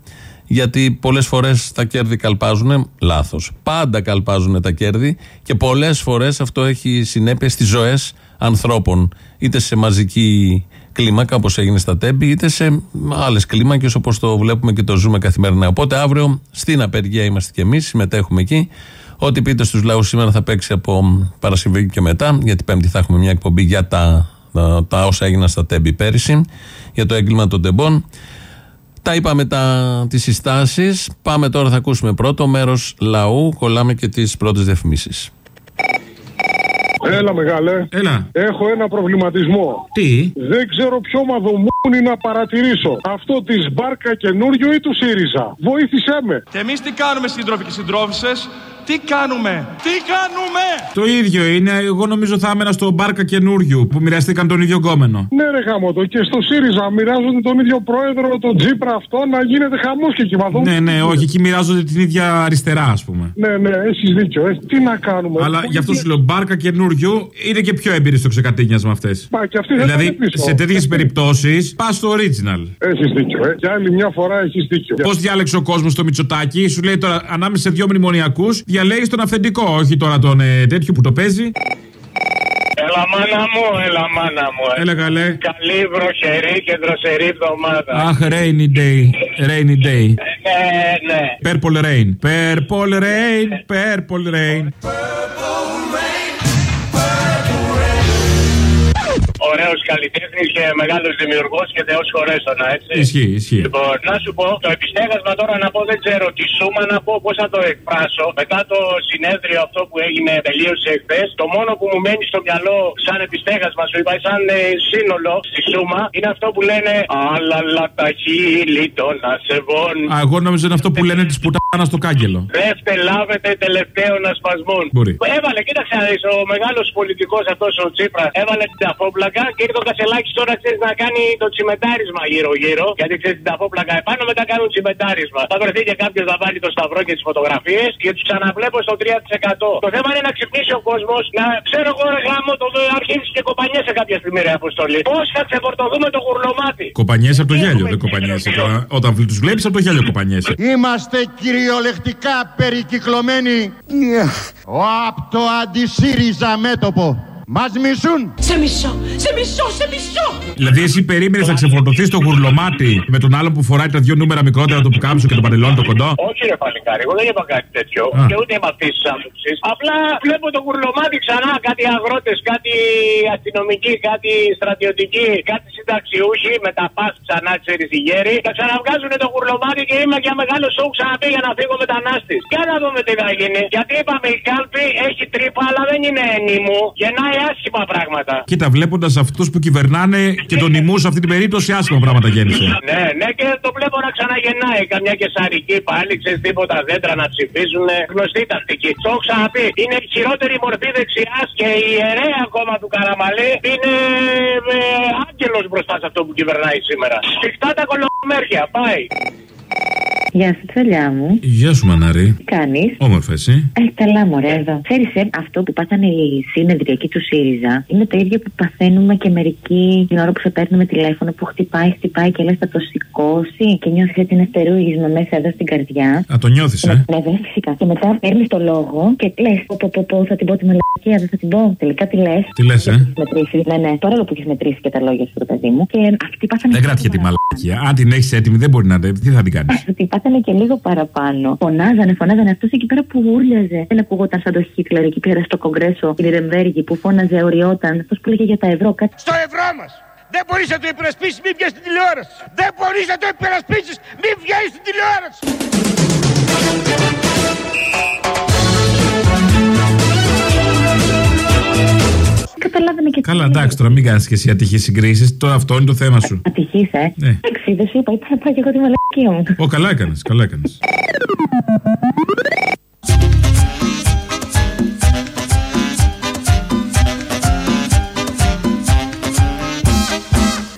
γιατί πολλές φορές τα κέρδη καλπάζουν λάθος. Πάντα καλπάζουν τα κέρδη και πολλές φορές αυτό έχει συνέπεια στις ζωές ανθρώπων είτε σε μαζική κλίμακα όπως έγινε στα Τέμπη είτε σε άλλες κλίμακες όπως το βλέπουμε και το ζούμε καθημερινά. Οπότε αύριο στην απεργία είμαστε και εμείς, συμμετέχουμε εκεί. Ό,τι πείτε στους λαούς σήμερα θα παίξει από Παρασκευή και μετά, γιατί Πέμπτη θα έχουμε μια εκπομπή για τα, τα, τα όσα έγιναν στα Τέμπη πέρυσι, για το έγκλημα των τεμπών. Τα είπαμε τα, τις συστάσεις. Πάμε τώρα, θα ακούσουμε πρώτο μέρος λαού. Κολλάμε και τις πρώτες διαφημίσεις. Έλα, μεγάλε. Έλα. Έχω ένα προβληματισμό. Τι; Δεν ξέρω ποιο μαδομούνι να παρατηρήσω. Αυτό της Μπάρκα καινούριο ή του ΣΥΡΙΖΑ. Βοήθησέ με. Και εμείς τι κάνουμε, σύντροφοι και συντρόφισσες; Τι κάνουμε, τι κάνουμε; Το ίδιο είναι. Εγώ νομίζω θα έμενα στο μπάρκα καινούριου που μοιραστήκαν τον ίδιο γκόμενο. Ναι, ρε γάμο το. Και στο ΣΥΡΙΖΑ μοιράζονται τον ίδιο πρόεδρο, τον Τζίπρα αυτό, να γίνεται χαμός και εκεί μαδό. Ναι, ναι, όχι, εκεί μοιράζονται την ίδια αριστερά, ας πούμε. Ναι, ναι, έχεις δίκιο. Ε. Τι να κάνουμε. Αλλά γι' αυτό σου λέω μπάρκα καινούριου είναι και πιο έμπειροι στο ξεκατίνιασμα αυτές. Μα και αυτοί δεν Δηλαδή θα είναι πίσω. σε τέτοιες περιπτώσεις πας στο original. Έχεις δίκιο. Ε. Και άλλη μια φορά έχεις δίκιο. Πώς διάλεξε ο κόσμος το Μητσοτάκι, σου λέει τώρα ανάμεσα σε δύο μνημονιακούς, διαλέγεις τον αυθεντικό, όχι τώρα τον ε, τέτοιο που το παίζει. Έλα μάνα μου, έλα μάνα μου. ε. Έλα καλέ. Καλή βροχερή και δροσερή εβδομάδα. Αχ, rainy day, rainy day. Ναι, ναι. Purple rain, purple rain, purple rain. Ωραίος καλλιτέχνης και μεγάλος δημιουργός και θεός χωρέσωνα, έτσι. Ισχύει, ισχύει. Λοιπόν, να σου πω, το επιστέγασμα τώρα να πω δεν ξέρω τι σούμα να πω, πώς θα το εκφράσω. Μετά το συνέδριο αυτό που έγινε, τελείωσε εχθέ, το μόνο που μου μένει στο μυαλό σαν επιστέγασμα, σου είπα, σαν ε, σύνολο στη σούμα, είναι αυτό που λένε Αλαλα τα χείλη των ασεβών. Α, εγώ νόμιζα είναι αυτό που λένε τη πουτάνα στο κάγκελο. Δεύτε λάβετε τελευταίο να σπασμούν. Μπορεί. Έβαλε, κοίταξε να δεις, ο μεγάλος πολιτικός αυτός ο Τσίπρας έβαλε την ταφόπλακα και ήρθε ο Κασελάκης τώρα ξέρεις να κάνει το τσιμετάρισμα γύρω-γύρω. Γιατί ξέρεις την ταφόπλακα επάνω μετά κάνουν τσιμετάρισμα. Θα βρεθεί και κάποιος να βάλει το σταυρό και τις φωτογραφίες και τους ξαναβλέπω στο 3%. Το θέμα είναι να ξυπνήσει ο κόσμος, να ξέρω εγώ ρε γάμο το αρχίζεις και κοπανιέσαι κάποια στιγμή ρε αποστολή. Πώς θα ξεφορτωθούμε το γουρλωμάτι; Κοπανιέσαι από το γέλιο, δεν κοπανιέσαι. Τώρα, Όταν τους βλέπεις από το γέλιο κοπανιέσαι. Είμαστε κυριολεκτικά περικυκλωμένοι από το αντισύριζα μέτωπο. Μας μισούν. Σε μισό, σε μισό, σε μισό. Δηλαδή, εσύ περίμενες να ξεφορτωθείς το γουρλωμάτι με τον άλλο που φοράει τα δύο νούμερα μικρότερα το πουκάμισο και το παντελόνι το κοντό; Όχι ρε παλικάρι, εγώ δεν είπα κάτι τέτοιο. Α. Και ούτε είμαι αυτής της άποψης. Απλά βλέπω το γουρλωμάτι ξανά. Κάτι αγρότες, κάτι αστυνομικοί, κάτι στρατιωτικοί, κάτι συνταξιούχοι με τα πας ξανά, ξέρεις οι γέροι. Τα ξαναβγάζουν το γουρλωμάτι και είμαι για μεγάλο σοου ξαναπήγα να φύγω μετανάστης. Για να δούμε τι θα γίνει. Γιατί είπαμε η κάλπη έχει τρύπα, αλλά δεν είναι ενήμου. Γεννάει άσχημα πράγματα. Κοίτα, βλέποντας αυτούς που κυβερνάνε και τον νημού σε αυτή την περίπτωση, άσχημα πράγματα γέννησε. Ναι, ναι, και το βλέπω να ξαναγεννάει. Καμιά και σαρική πάλι, ξέρεις τίποτα δέντρα να ψηφίζουν. Γνωστή τακτική. Το έχω ξαναπεί. Είναι η χειρότερη μορφή δεξιάς και η ιερέα ακόμα του Καραμαλή είναι ε, άγγελος μπροστά σε αυτό που κυβερνάει σήμερα. Σφιχτά τα κολομέρια, πάει. Γεια σου, τσαλιά μου. Γεια σου, Μανάρη. Τι κάνεις; Όμορφα, εσύ; Ε, καλά, μωρέ, εδώ. Ξέρεις, ε, αυτό που πάθανε οι συνεδριακοί του ΣΥΡΙΖΑ είναι το ίδιο που παθαίνουμε και μερικοί την ώρα που σε παίρνουμε τηλέφωνο που χτυπάει, χτυπάει και λες θα το σηκώσει και νιώθεις ότι είναι στερούγισμα μέσα εδώ στην καρδιά. Α, το νιώθεις, ε; Ναι, βέβαια, φυσικά. Και μετά παίρνεις το λόγο και λες: Πω, πω, πω, πω, θα την πω τη μελακία, δεν θα την πω. Τελικά τι λες. Τι λες, ε; Μετρήσει. Ναι, ναι, παρόλο που έχεις μετρήσει και τα λόγια σου, ρε παιδί μου. Και αυτοί πάθανε. Δεν κράτηκε τη μαλακία. Αν την έχεις έτοιμη, δεν μπορεί να. Τι θα την κάνεις; Ότι πάθανε και λίγο παραπάνω. Φωνάζανε, φωνάζανε αυτός εκεί πέρα που γούρλιαζε. Δεν ακουγόταν σαν το Χίτλερ εκεί πέρα στο κογκρέσο, η Νιρεμβέργη που φώναζε, οριόταν. Αυτός που λέγε για τα ευρώ, κάτι. Στο ευρώ μας. Δεν μπορείς να το υπερασπίσεις, μην βγαίνει στην τηλεόραση. Δεν μπορείς να το υπερασπίσεις, μην βγαίνει στην τηλεόραση. Καλά, εντάξει, τώρα μην κάνεις και εσύ ατυχείς συγκρίσεις. Τώρα αυτό είναι το θέμα σου. Ατυχή, ε. Ναι. Εντάξει, δεν σου είπα, είπα να πάω και εγώ τη μαλακία μου. Ω, καλά έκανες, καλά έκανες.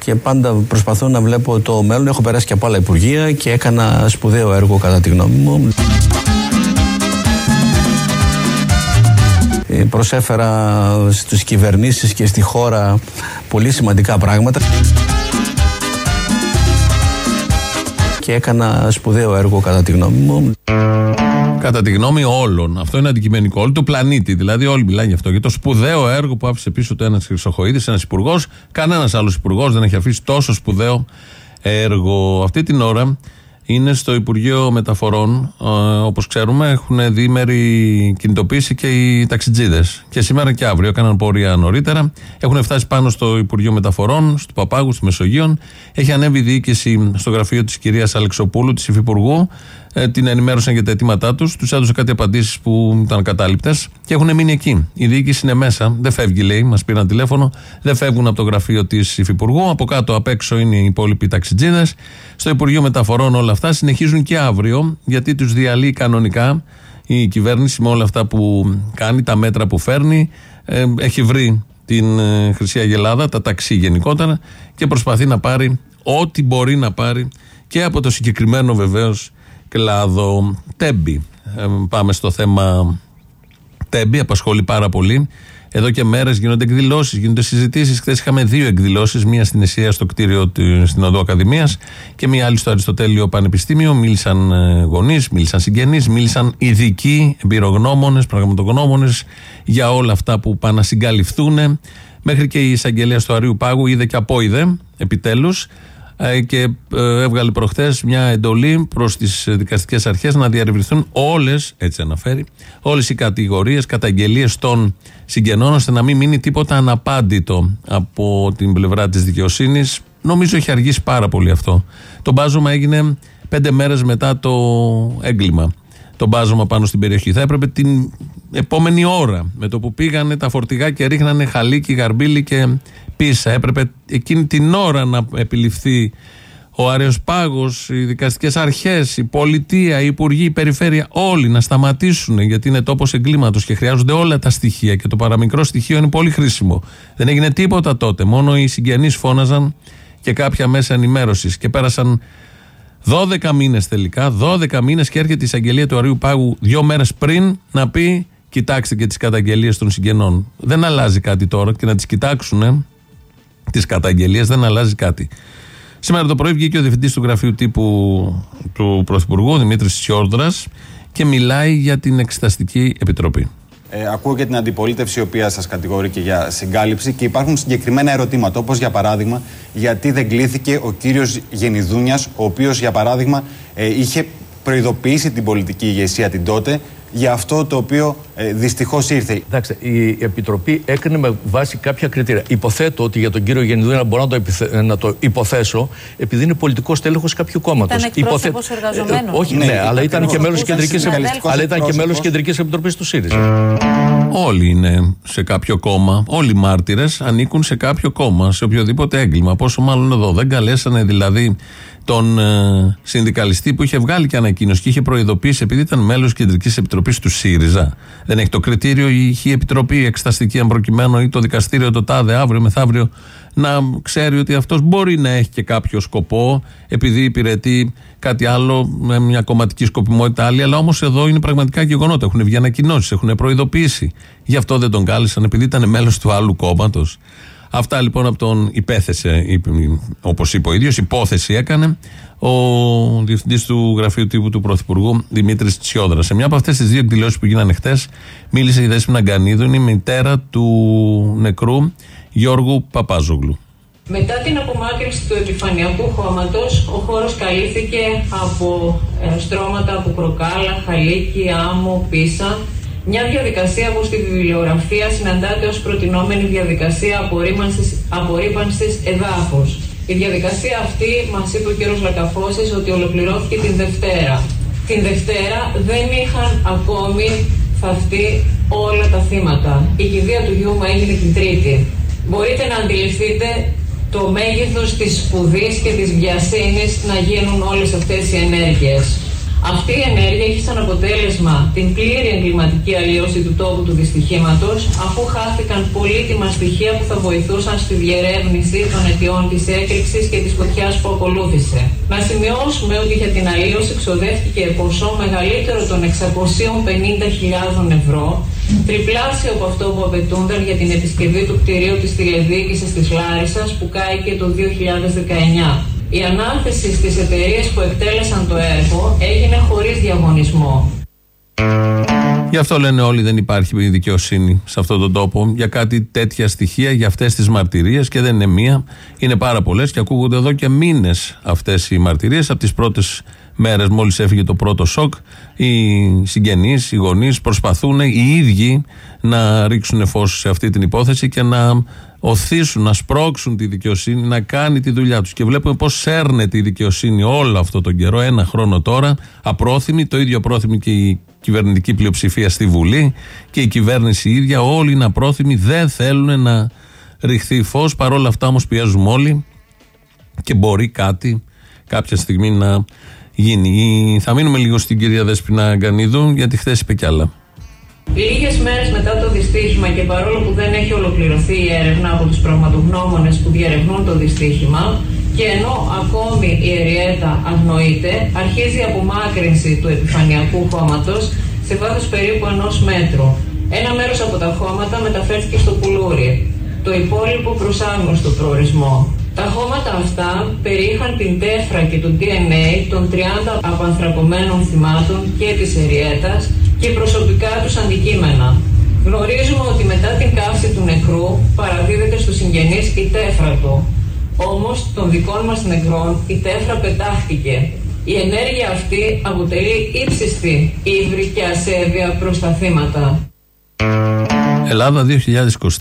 Και πάντα προσπαθώ να βλέπω το μέλλον. Έχω περάσει και από άλλα υπουργεία και έκανα σπουδαίο έργο κατά τη γνώμη μου. Προσέφερα στις κυβερνήσεις και στη χώρα πολύ σημαντικά πράγματα και έκανα σπουδαίο έργο κατά τη γνώμη μου. Κατά τη γνώμη όλων. Αυτό είναι αντικειμενικό. Όλου του πλανήτη. Δηλαδή, όλοι μιλάνε γι' αυτό. Για το σπουδαίο έργο που άφησε πίσω του ένας Χρυσοχοίδης, ένας υπουργός. Κανένας άλλος υπουργός δεν έχει αφήσει τόσο σπουδαίο έργο. Αυτή την ώρα είναι στο Υπουργείο Μεταφορών. Ε, Όπως ξέρουμε, έχουν διήμερη κινητοποίηση και οι ταξιτζίδες. Και σήμερα και αύριο έκαναν πορεία νωρίτερα. Έχουν φτάσει πάνω στο Υπουργείο Μεταφορών, στο Παπάγου, στη Μεσογείων. Έχει ανέβει η διοίκηση στο γραφείο της κυρίας Αλεξοπούλου, της Υφυπουργού. Ε, την ενημέρωσαν για τα αιτήματά τους. Τους έδωσε κάτι απαντήσεις που ήταν κατάληπτες και έχουν μείνει εκεί. Η διοίκηση είναι μέσα. Δεν φεύγει, λέει. Μας πήραν τηλέφωνο. Δεν φεύγουν από το γραφείο της Υφυπουργού. Από κάτω απ' έξω είναι οι υπόλοιποι ταξιτζίδες. Στο Υπουργείο Μεταφορών όλα αυτά συνεχίζουν και αύριο, γιατί τους διαλύει κανονικά η κυβέρνηση με όλα αυτά που κάνει, τα μέτρα που φέρνει. Ε, έχει βρει την ε, Χρυσή Αγελάδα, τα ταξί γενικότερα και προσπαθεί να πάρει ό,τι μπορεί να πάρει και από το συγκεκριμένο βεβαίως κλάδο Τέμπη. Ε, πάμε στο θέμα Τέμπη, απασχολεί πάρα πολύ. Εδώ και μέρες γίνονται εκδηλώσεις, γίνονται συζητήσεις. Χθες είχαμε δύο εκδηλώσεις, μία στην Εσία στο κτίριο του- στην Οδό Ακαδημίας και μία άλλη στο Αριστοτέλειο Πανεπιστήμιο. Μίλησαν γονείς, μίλησαν συγγενείς, μίλησαν ειδικοί, εμπειρογνώμονες, πραγματογνώμονες για όλα αυτά που πάνε να συγκαλυφθούν. Μέχρι και η εισαγγελέα του Αρίου Πάγου είδε και απόειδε, επιτέλους, ε, και ε, έβγαλε προχθές μια εντολή προς τις δικαστικές αρχές να διαρευνηθούν όλες, έτσι αναφέρει, όλες οι κατηγορίες, καταγγελίες των συγγενών, ώστε να μην μείνει τίποτα αναπάντητο από την πλευρά της δικαιοσύνης. Νομίζω έχει αργήσει πάρα πολύ αυτό. Το μπάζωμα έγινε πέντε μέρες μετά το έγκλημα. Το μπάζωμα πάνω στην περιοχή. Θα έπρεπε την επόμενη ώρα, με το που πήγανε τα φορτηγά και ρίχνανε χαλίκι, γαρμπίλι και πίσα. Έπρεπε εκείνη την ώρα να επιληφθεί ο Άριος Πάγος, οι δικαστικές αρχές, η πολιτεία, οι υπουργοί, η περιφέρεια, όλοι να σταματήσουν γιατί είναι τόπος εγκλήματος και χρειάζονται όλα τα στοιχεία και το παραμικρό στοιχείο είναι πολύ χρήσιμο. Δεν έγινε τίποτα τότε, μόνο οι συγγενείς φώναζαν και κάποια μέσα ενημέρωσης και πέρασαν 12 μήνες τελικά, 12 μήνες και έρχεται η εισαγγελία του Αρίου Πάγου δύο μέρες πριν να πει: Κοιτάξτε και τις καταγγελίες των συγγενών. Δεν αλλάζει κάτι τώρα και να τις κοιτάξουν ε, τις καταγγελίες, δεν αλλάζει κάτι. Σήμερα το πρωί βγήκε ο διευθυντής του γραφείου τύπου του Πρωθυπουργού, Δημήτρης Σιόρδρας, και μιλάει για την Εξεταστική Επιτροπή. Ε, ακούω και την αντιπολίτευση η οποία σας κατηγορεί και για συγκάλυψη και υπάρχουν συγκεκριμένα ερωτήματα. Όπως για παράδειγμα, γιατί δεν κλήθηκε ο κύριος Γενιδούνιας, ο οποίος για παράδειγμα ε, είχε προειδοποιήσει την πολιτική ηγεσία την τότε για αυτό το οποίο ε, δυστυχώς ήρθε. Εντάξει, η Επιτροπή έκρινε με βάση κάποια κριτήρια. Υποθέτω ότι για τον κύριο Γενιδούνα μπορώ να το, επιθε- να το υποθέσω, επειδή είναι πολιτικός τέλεχο κάποιου κόμματος. Ήταν εκπρόσωπος εργαζομένων. όχι, Ναι, ναι, ήταν αλλά ήταν και εκπρόσωπος μέλο τη Κεντρική συνδικαλιστικός αλλά ήταν και μέλος εκπρόσωπος. Κεντρικής Επιτροπής του ΣΥΡΙΖΑ. Όλοι είναι σε κάποιο κόμμα. Όλοι οι μάρτυρες ανήκουν σε κάποιο κόμμα, σε οποιοδήποτε έγκλημα. Πόσο μάλλον εδώ. Δεν καλέσανε δηλαδή τον ε, συνδικαλιστή που είχε βγάλει και ανακοίνωση και είχε προειδοποιήσει επειδή ήταν μέλος Κεντρικής Επιτροπής του ΣΥΡΙΖΑ. Δεν έχει το κριτήριο η η Επιτροπή Εξεταστική, αν προκειμένου, ή το δικαστήριο το τάδε αύριο μεθαύριο να ξέρει ότι αυτός μπορεί να έχει και κάποιο σκοπό επειδή υπηρετεί κάτι άλλο με μια κομματική σκοπιμότητα άλλη. Αλλά όμως εδώ είναι πραγματικά γεγονότα. Έχουν βγει ανακοινώσεις, έχουν προειδοποιήσει. Γι' αυτό δεν τον κάλεσαν, επειδή ήταν μέλος του άλλου κόμματος. Αυτά λοιπόν από τον υπέθεσε, όπως είπε ο ίδιος, υπόθεση έκανε ο διευθυντής του γραφείου τύπου του Πρωθυπουργού Δημήτρης Τσιόδρας. Σε μια από αυτές τις δύο εκδηλώσεις που γίνανε χτες, μίλησε η Δέσποινα Γκανίδου, είναι η μητέρα του νεκρού Γιώργου Παπάζογλου. Μετά την απομάκρυνση του επιφανειακού χώματος, ο χώρος καλύφθηκε από ε, στρώματα από κροκάλα, χαλίκι, άμμο, πίσα. Μια διαδικασία που στη βιβλιογραφία συναντάται ως προτινόμενη διαδικασία απορρίμανσης, απορρίπανσης εδάφους. Η διαδικασία αυτή, μας είπε ο κ. Λακαφώσης, ότι ολοκληρώθηκε την Δευτέρα. Την Δευτέρα δεν είχαν ακόμη θαυτεί όλα τα θύματα. Η κηδεία του γιού μου έγινε την Τρίτη. Μπορείτε να αντιληφθείτε το μέγεθος της σπουδής και της βιασύνης να γίνουν όλες αυτές οι ενέργειες. Αυτή η ενέργεια έχει σαν αποτέλεσμα την πλήρη εγκληματική αλλίωση του τόπου του δυστυχήματος αφού χάθηκαν πολύτιμα στοιχεία που θα βοηθούσαν στη διερεύνηση των αιτιών της έκρηξης και της φωτιάς που ακολούθησε. Να σημειώσουμε ότι για την αλλίωση ξοδεύτηκε ποσό μεγαλύτερο των 650.000 ευρώ τριπλάσιο από αυτό που απαιτούνταν για την επισκευή του κτηρίου της τηλεδιοίκησης της Λάρισας που κάηκε το 2019. Η ανάθεση στις εταιρείες που εκτέλεσαν το έργο έγινε χωρίς διαγωνισμό. Γι' αυτό λένε όλοι δεν υπάρχει δικαιοσύνη σε αυτόν τον τόπο για κάτι τέτοια στοιχεία, για αυτές τις μαρτυρίες και δεν είναι μία. Είναι πάρα πολλές και ακούγονται εδώ και μήνες αυτές οι μαρτυρίες. Από τις πρώτες μέρες, μόλις έφυγε το πρώτο σοκ, οι συγγενείς, οι γονείς προσπαθούν οι ίδιοι να ρίξουν φως σε αυτή την υπόθεση και να οθήσουν, να σπρώξουν τη δικαιοσύνη να κάνει τη δουλειά τους. Και βλέπουμε πώς σέρνεται η δικαιοσύνη όλο αυτό τον καιρό, ένα χρόνο τώρα, απρόθυμη, το ίδιο απρόθυμη και η κυβερνητική πλειοψηφία στη Βουλή και η κυβέρνηση η ίδια, όλοι είναι απρόθυμοι, δεν θέλουν να ρηχθεί φως. Παρόλα αυτά όμως πιέζουμε όλοι και μπορεί κάτι κάποια στιγμή να γίνει. Θα μείνουμε λίγο στην κυρία Δέσποινα Γκανίδου, γιατί χθες είπε κι άλλα. Λίγες μέρες μετά το δυστύχημα και παρόλο που δεν έχει ολοκληρωθεί η έρευνα από τους πραγματογνώμονες που διερευνούν το δυστύχημα και ενώ ακόμη η Εριέτα αγνοείται, αρχίζει η απομάκρυνση του επιφανειακού χώματος σε βάθος περίπου ενός μέτρου. Ένα μέρος από τα χώματα μεταφέρθηκε στο πουλούρι, το υπόλοιπο προς άγνωστο προορισμό. Τα χώματα αυτά περιείχαν την τέφρα και το DNA των 30 απανθρακωμένων θυμάτων και της Εριέτας και προσωπικά τους αντικείμενα. Γνωρίζουμε ότι μετά την καύση του νεκρού παραδίδεται στους συγγενείς η τέφρα του. Όμως των δικών μας νεκρών η τέφρα πετάχτηκε. Η ενέργεια αυτή αποτελεί ύψιστη ύβρη και ασέβεια προς τα θύματα. Ελλάδα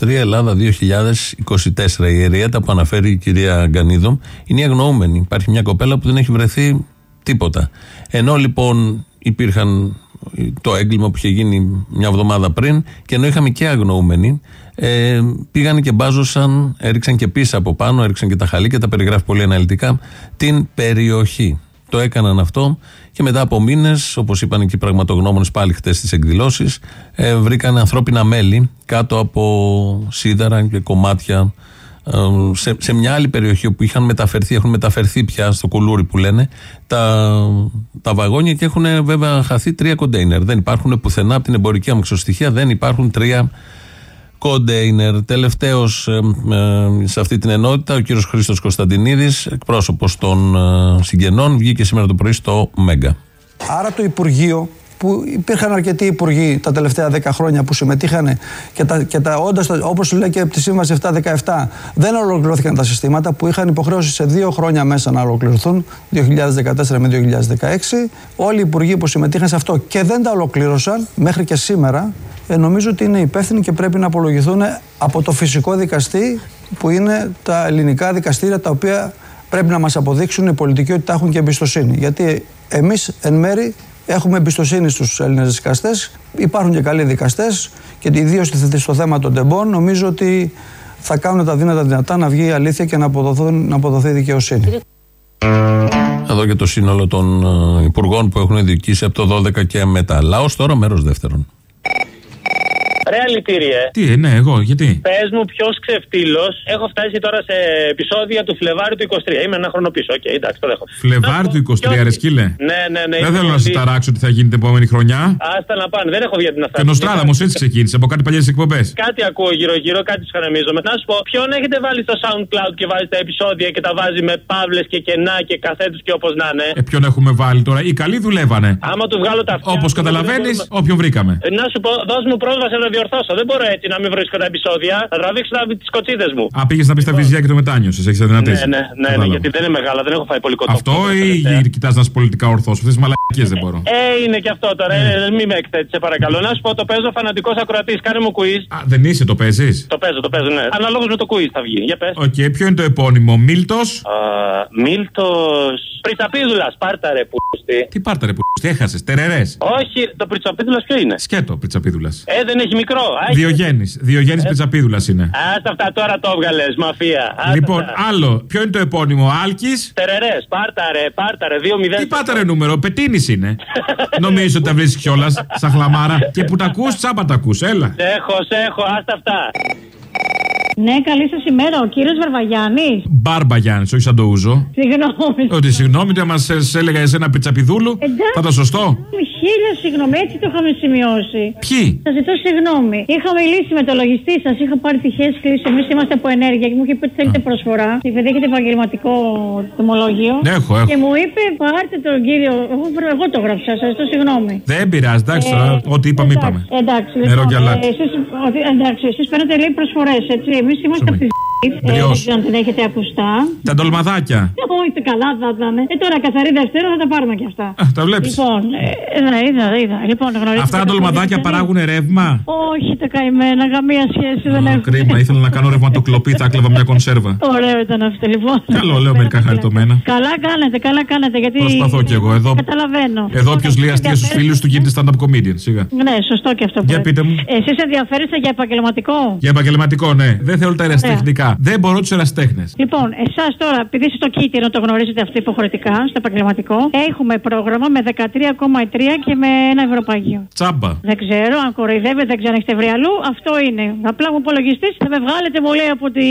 2023, Ελλάδα 2024. Η Εριέτα που αναφέρει η κυρία Γκανίδο είναι η αγνοούμενη. Υπάρχει μια κοπέλα που δεν έχει βρεθεί τίποτα. Ενώ λοιπόν υπήρχαν το έγκλημα που είχε γίνει μια εβδομάδα πριν και ενώ είχαμε και αγνοούμενοι, ε, πήγαν και μπάζωσαν, έριξαν και πίσω από πάνω, έριξαν και τα χαλίκια, τα περιγράφει πολύ αναλυτικά, την περιοχή. Το έκαναν αυτό και μετά από μήνες, όπως είπαν και οι πραγματογνώμονες πάλι χτες στις εκδηλώσεις, ε, βρήκαν ανθρώπινα μέλη κάτω από σίδερα και κομμάτια ε, σε, σε μια άλλη περιοχή όπου είχαν μεταφερθεί, έχουν μεταφερθεί πια στο κουλούρι που λένε τα, τα βαγόνια και έχουν βέβαια χαθεί τρία κοντέινερ. Δεν υπάρχουν πουθενά από την εμπορική αμαξοστοιχεία, δεν υπάρχουν τρία κοντέινερ. Τελευταίος ε, σε αυτή την ενότητα, ο κύριος Χρήστος Κωνσταντινίδης, εκπρόσωπος των ε, συγγενών, βγήκε σήμερα το πρωί στο Μέγκα. Άρα το Υπουργείο που υπήρχαν αρκετοί υπουργοί τα τελευταία 10 χρόνια που συμμετείχαν και, τα, και τα, όντας, όπως λέει και από τη Σύμβαση 7-17 δεν ολοκληρώθηκαν τα συστήματα που είχαν υποχρέωση σε δύο χρόνια μέσα να ολοκληρωθούν 2014 με 2016 όλοι οι υπουργοί που συμμετείχαν σε αυτό και δεν τα ολοκλήρωσαν μέχρι και σήμερα ε, νομίζω ότι είναι υπεύθυνοι και πρέπει να απολογηθούν από το φυσικό δικαστή που είναι τα ελληνικά δικαστήρια τα οποία πρέπει να μας αποδείξουν οι πολιτικοί ότι τα έχουν και εμπιστοσύνη. Γιατί εμείς εν μέρη έχουμε εμπιστοσύνη στους Έλληνες δικαστές, υπάρχουν και καλοί δικαστές και ιδίω στο θέμα των τεμπών νομίζω ότι θα κάνουν τα δύνατα δυνατά να βγει η αλήθεια και να, αποδοθούν, να αποδοθεί η δικαιοσύνη. Εδώ και το σύνολο των ε, υπουργών που έχουν διοικήσει από το 12 και μετά. Λαός τώρα μέρος δεύτερον. Ρε αλητήριε. Τι, ε, ναι, εγώ, γιατί; Πες μου ποιος ξεφτύλος. Έχω φτάσει τώρα σε επεισόδια του Φλεβάρι του 23. Είμαι ένα χρόνο πίσω. Ok, okay, εντάξει, το δέχομαι. Φλεβάρι του 23, ρε σκύλε. Ναι, ναι, ναι. Δεν θέλω να σε ταράξω τι θα γίνει την επόμενη χρονιά. Άστα να πάνε, δεν έχω δει την αυτά. Και Νοστράδαμου έτσι ξεκίνησε από κάτι παλιές εκπομπές. Κάτι ακούω γύρω-γύρω, κάτι του χαραμίζομαι. Να σου πω, ποιον έχετε βάλει στο SoundCloud και βάζει τα επεισόδια και τα βάζει με παύλες και κενά και καθέτους και όπως να είναι; Ε, ποιον έχουμε βάλει τώρα; Οι καλοί δουλεύανε. Άμα τους βγάλω τα αυτιά. Όπως καταλαβαίνεις, όποιον βρήκαμε. Ε, Να σου πω, δώσ' μου πρόσβαση να διορθώσω. Δεν μπορώ έτσι να μην βρίσκω τα επεισόδια. Θα τραβήξω τις κοτσίδες μου. Α, πήγες να πεις τα βυζιά και το μετάνιωσες, έχεις αδυνατήσει. Ναι, ναι, ναι, ναι, γιατί δεν είναι μεγάλα, δεν έχω φάει πολύ κοντό. Αυτό ή κοιτάς να είσαι πολιτικά ορθός. Αυτές τις μαλακίες δεν μπορώ. Ε, είναι και αυτό τώρα. Ε, μην με εκθέτει, σε παρακαλώ. Να σου πω, το παίζω φανατικός ακροατής. Κάνε μου quiz. Α, δεν είσαι, το παίζεις; Το παίζω, το παίζω, ναι. Αναλόγως με το quiz θα βγει. Για πες. Οκ, ποιο είναι το επώνυμο, Μίλτος; Μίλτος. Πρισταπίδουλας, Σπάρτα ρε πούστη. Τι πάρτα ρε πούστη. τι έχασες. Τερερές. Όχι, το Πριτσαπίδουλα ποιο είναι; Σκέτο Πριτσαπίδουλα. Ε, δεν έχει μικρό. Α, έχει- Διογέννης. Διογέννης Ε. Πριτσαπίδουλα είναι. Άστα αυτά τώρα το έβγαλες, μαφία. Άστα Λοιπόν, αυτά. άλλο. Ποιο είναι το επώνυμο, Άλκης; Τερερέ, πάρταρε, πάρταρε, 2-0. Τι πάταρε νούμερο, πετίνης είναι. Νομίζω ότι τα βρίσκεις κιόλας, σαν χλαμάρα. Και που τα ακούς, τσάμπα τα ακούς, έλα. Σε έχω, σε έχω, άστα αυτά. Ναι, καλή σας ημέρα, ο κύριος Βαρβαγιάννης. Μπάρμπα Γιάννη, όχι σαν το ούζο. Συγγνώμη. Ότι συγγνώμη, δεν μας έλεγα εσένα πριτσαπιδούλου. Εντάξει. Θα ήταν σωστό. Χίλια συγγνώμη, έτσι το είχαμε σημειώσει. Ποιοι; Σα ζητώ συγγνώμη. Είχα μιλήσει με το λογιστή σας, είχα πάρει τυχαίες κλήσει. Εμείς είμαστε από ενέργεια και μου είχε πει ότι θέλετε προσφορά. Επειδή έχετε επαγγελματικό τιμολόγιο. Ναι, έχω, έχω. Και μου είπε, πάρτε τον κύριο. Εγώ, εγώ το γράψα, σας ζητώ συγγνώμη. Δεν πειράζει, εντάξει τώρα. Ό,τι είπαμε, είπαμε. Εντάξει, Νερό και λοιπόν, αλάτι. ε, εσείς, ότι, εντάξει, εσείς παίρνετε λέει προσφορές, έτσι. Εμείς είμαστε από τη ε, δεν Μπριός. ξέρω αν την έχετε ακουστά. Τα ντολμαδάκια. Όχι, το καλά θα ήταν. Ε, τώρα καθαρή Δευτέρα θα τα πάρουμε κι αυτά. Α, τα βλέπεις. Λοιπόν, ε, είδα, είδα, είδα. Λοιπόν, γνωρίζετε. Αυτά τα καθόλου ντολμαδάκια την παράγουν ρεύμα; Όχι, τα καημένα, καμία σχέση δεν Α, έχουν. Κρίμα, ήθελα να κάνω ρευματοκλοπή, θα έκλεβα μια κονσέρβα. Ωραίο ήταν αυτό, λοιπόν. Καλό, λέω μερικά χαριτωμένα. Καλά κάνετε, καλά κάνετε. Γιατί Προσπαθώ κι εγώ εδώ. Καταλαβαίνω. Εδώ όποιο λέει αστεία στους φίλους του γίνεται stand-up comedian, σιγά. Ναι, σωστό και αυτό. που Για λέτε. πείτε μου. Εσείς ενδιαφέρεστε για επαγγελματικό; Για επαγγελματικό, ναι. Δεν θέλω τα ερασιτεχνικά. Δεν μπορώ τους ερασιτέχνες. Λοιπόν, εσάς τώρα, επειδή είστε στο κίτρινο, το γνωρίζετε αυτό υποχρεωτικά, στο επαγγελματικό, έχουμε πρόγραμμα με 13,3 και με ένα ευρωπαγείο. Τσάμπα. Δεν ξέρω αν κοροϊδεύετε, δεν ξέρω αν έχετε βρει αλλού. Αυτό είναι. Απλά μου υπολογιστής θα με βγάλετε μου λέει από τη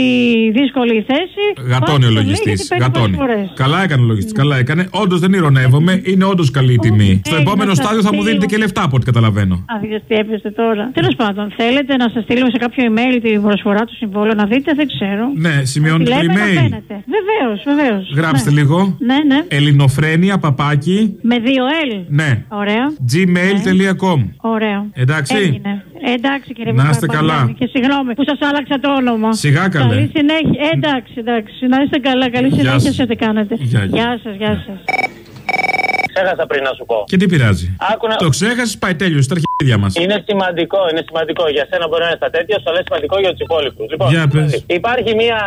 δύσκολη θέση. Γατώνει ο Πάτε, λέει, λογιστή. γιατί παίρνει Γατώνει. προσφορές. Καλά έκανε ο λογιστής. Καλά έκανε. Όντως δεν ηρωνεύομαι. Είναι όντως καλή η τιμή. Στο ε, επόμενο να σας στάδιο θα μου στείλω. δίνετε και λεφτά από ό,τι καταλαβαίνω. Α, δεν τι έπεσε τώρα. Τέλος πάντων, θέλετε να σας στείλουμε σε κάποιο email την προσφορά του συμβόλου να δείτε, δεν ξέρω. Ναι, σημειώνει το email. Βεβαίως, βεβαίως. Γράψτε ναι. λίγο. Ναι, ναι. Ελληνοφρένια παπάκι. Με δύο L. Ναι. Ωραία. gmail.com. Ωραία. Εντάξει. Έγινε. Εντάξει κύριε Να είστε Παπαγιάννη, καλά. Και συγγνώμη που σας άλλαξα το όνομα. Σιγά, καλέ. Καλή συνέχεια. Ε, εντάξει, εντάξει. Να είστε καλά. Καλή Γεια συνέχεια σας. σε ό,τι κάνετε. Γεια, γεια. Γεια σας, γεια σας. Ξέχασα πριν να σου πω. Και τι πειράζει. Άκου να- Το ξέχασες, πάει τέλειο στα αρχίδια μας. Είναι σημαντικό, είναι σημαντικό. Για σένα μπορεί να είναι στα τέτοια, σου αλλά είναι σημαντικό για τους υπόλοιπους. Λοιπόν, Για πες. υπάρχει μια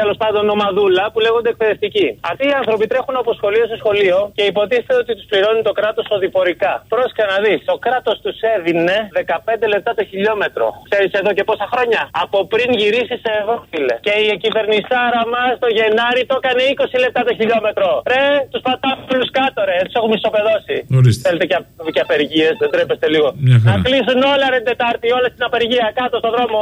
τέλος πάντων ομαδούλα που λέγονται εκπαιδευτικοί. Αυτοί οι άνθρωποι τρέχουν από σχολείο σε σχολείο και υποτίθεται ότι τους πληρώνει το κράτος οδηπορικά. Πρόσεχε να δεις, το κράτος τους έδινε 15 λεπτά το χιλιόμετρο. Ξέρεις εδώ και πόσα χρόνια; Από πριν γυρίσει σε εδώ, φίλε. Και η κυβερνησάρα μας το Γενάρη το έκανε 20 λεπτά το χιλιόμετρο. Ρε, τους πατάμε όλους κάτω, ρε. Τους έχουμε ισοπεδώσει. Ορίστε. Θέλετε και, απ- και απεργίες, δεν τρέπεστε λίγο. Μια χαρά. Να κλείσουν όλα ρε την Τετάρτη, όλα στην απεργία, κάτω στον δρόμο.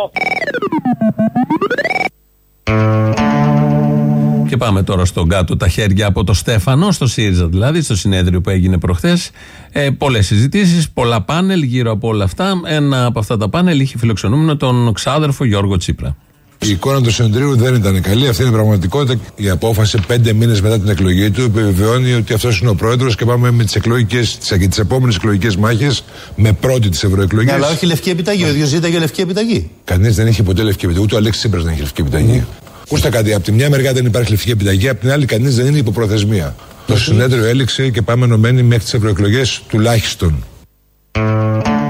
Και πάμε τώρα στον κάτω τα χέρια από το Στέφανο, στο ΣΥΡΙΖΑ δηλαδή, στο συνέδριο που έγινε προχθές. Ε, Πολλές συζητήσεις, πολλά πάνελ γύρω από όλα αυτά. Ένα από αυτά τα πάνελ είχε φιλοξενούμενο τον ξάδερφο Γιώργο Τσίπρα. Η εικόνα του συνεδρίου δεν ήταν καλή. Αυτή είναι η πραγματικότητα. Η απόφαση πέντε μήνες μετά την εκλογή του επιβεβαιώνει ότι αυτός είναι ο πρόεδρος και πάμε με τις εκλογικές, τις επόμενες εκλογικές μάχες με πρώτη τι ευρωεκλογέ. Ναι, αλλά όχι λευκή επιταγή. Ο ίδιος ζήταγε λευκή επιταγή. Κανείς δεν είχε ποτέ λευκή επιταγή. Ούτε ο Αλέξης Τσίπρας δεν είχε λευκή επιταγή. Ακούστε κάτι. Από τη μια μεριά δεν υπάρχει λευκή επιταγή, από την άλλη κανείς δεν είναι υποπροθεσμία. Το συνέδριο έληξε και πάμε ενωμένοι μέχρι τις ευρωεκλογές τουλάχιστον.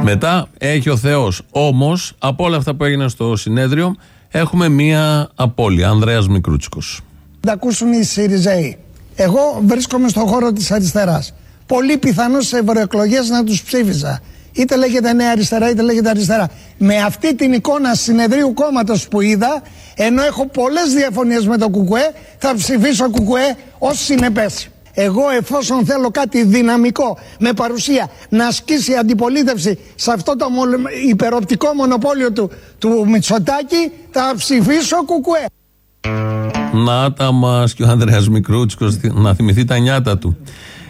Μετά έχει ο Θεός. Όμως, από όλα αυτά που έγιναν στο συνέδριο, έχουμε μία απώλεια. Ανδρέας Μικρούτσικος. τα ακούσουν οι ΣΥΡΙΖΑΙ. Εγώ βρίσκομαι στον χώρο της αριστεράς. Πολύ πιθανό σε ευρωεκλογές να τους ψήφιζα. Είτε λέγεται Νέα Αριστερά, είτε λέγεται Αριστερά. Με αυτή την εικόνα συνεδρίου κόμματος που είδα, ενώ έχω πολλές διαφωνίες με το Κουκουέ, θα ψηφίσω Κουκουέ ως συνεπές. Εγώ, εφόσον θέλω κάτι δυναμικό με παρουσία να ασκήσει αντιπολίτευση σε αυτό το μολ- υπεροπτικό μονοπόλιο του, του Μητσοτάκη, θα ψηφίσω Κουκουέ. Να τα μας και ο Ανδρέας Μικρούτσικος να θυμηθεί τα νιάτα του.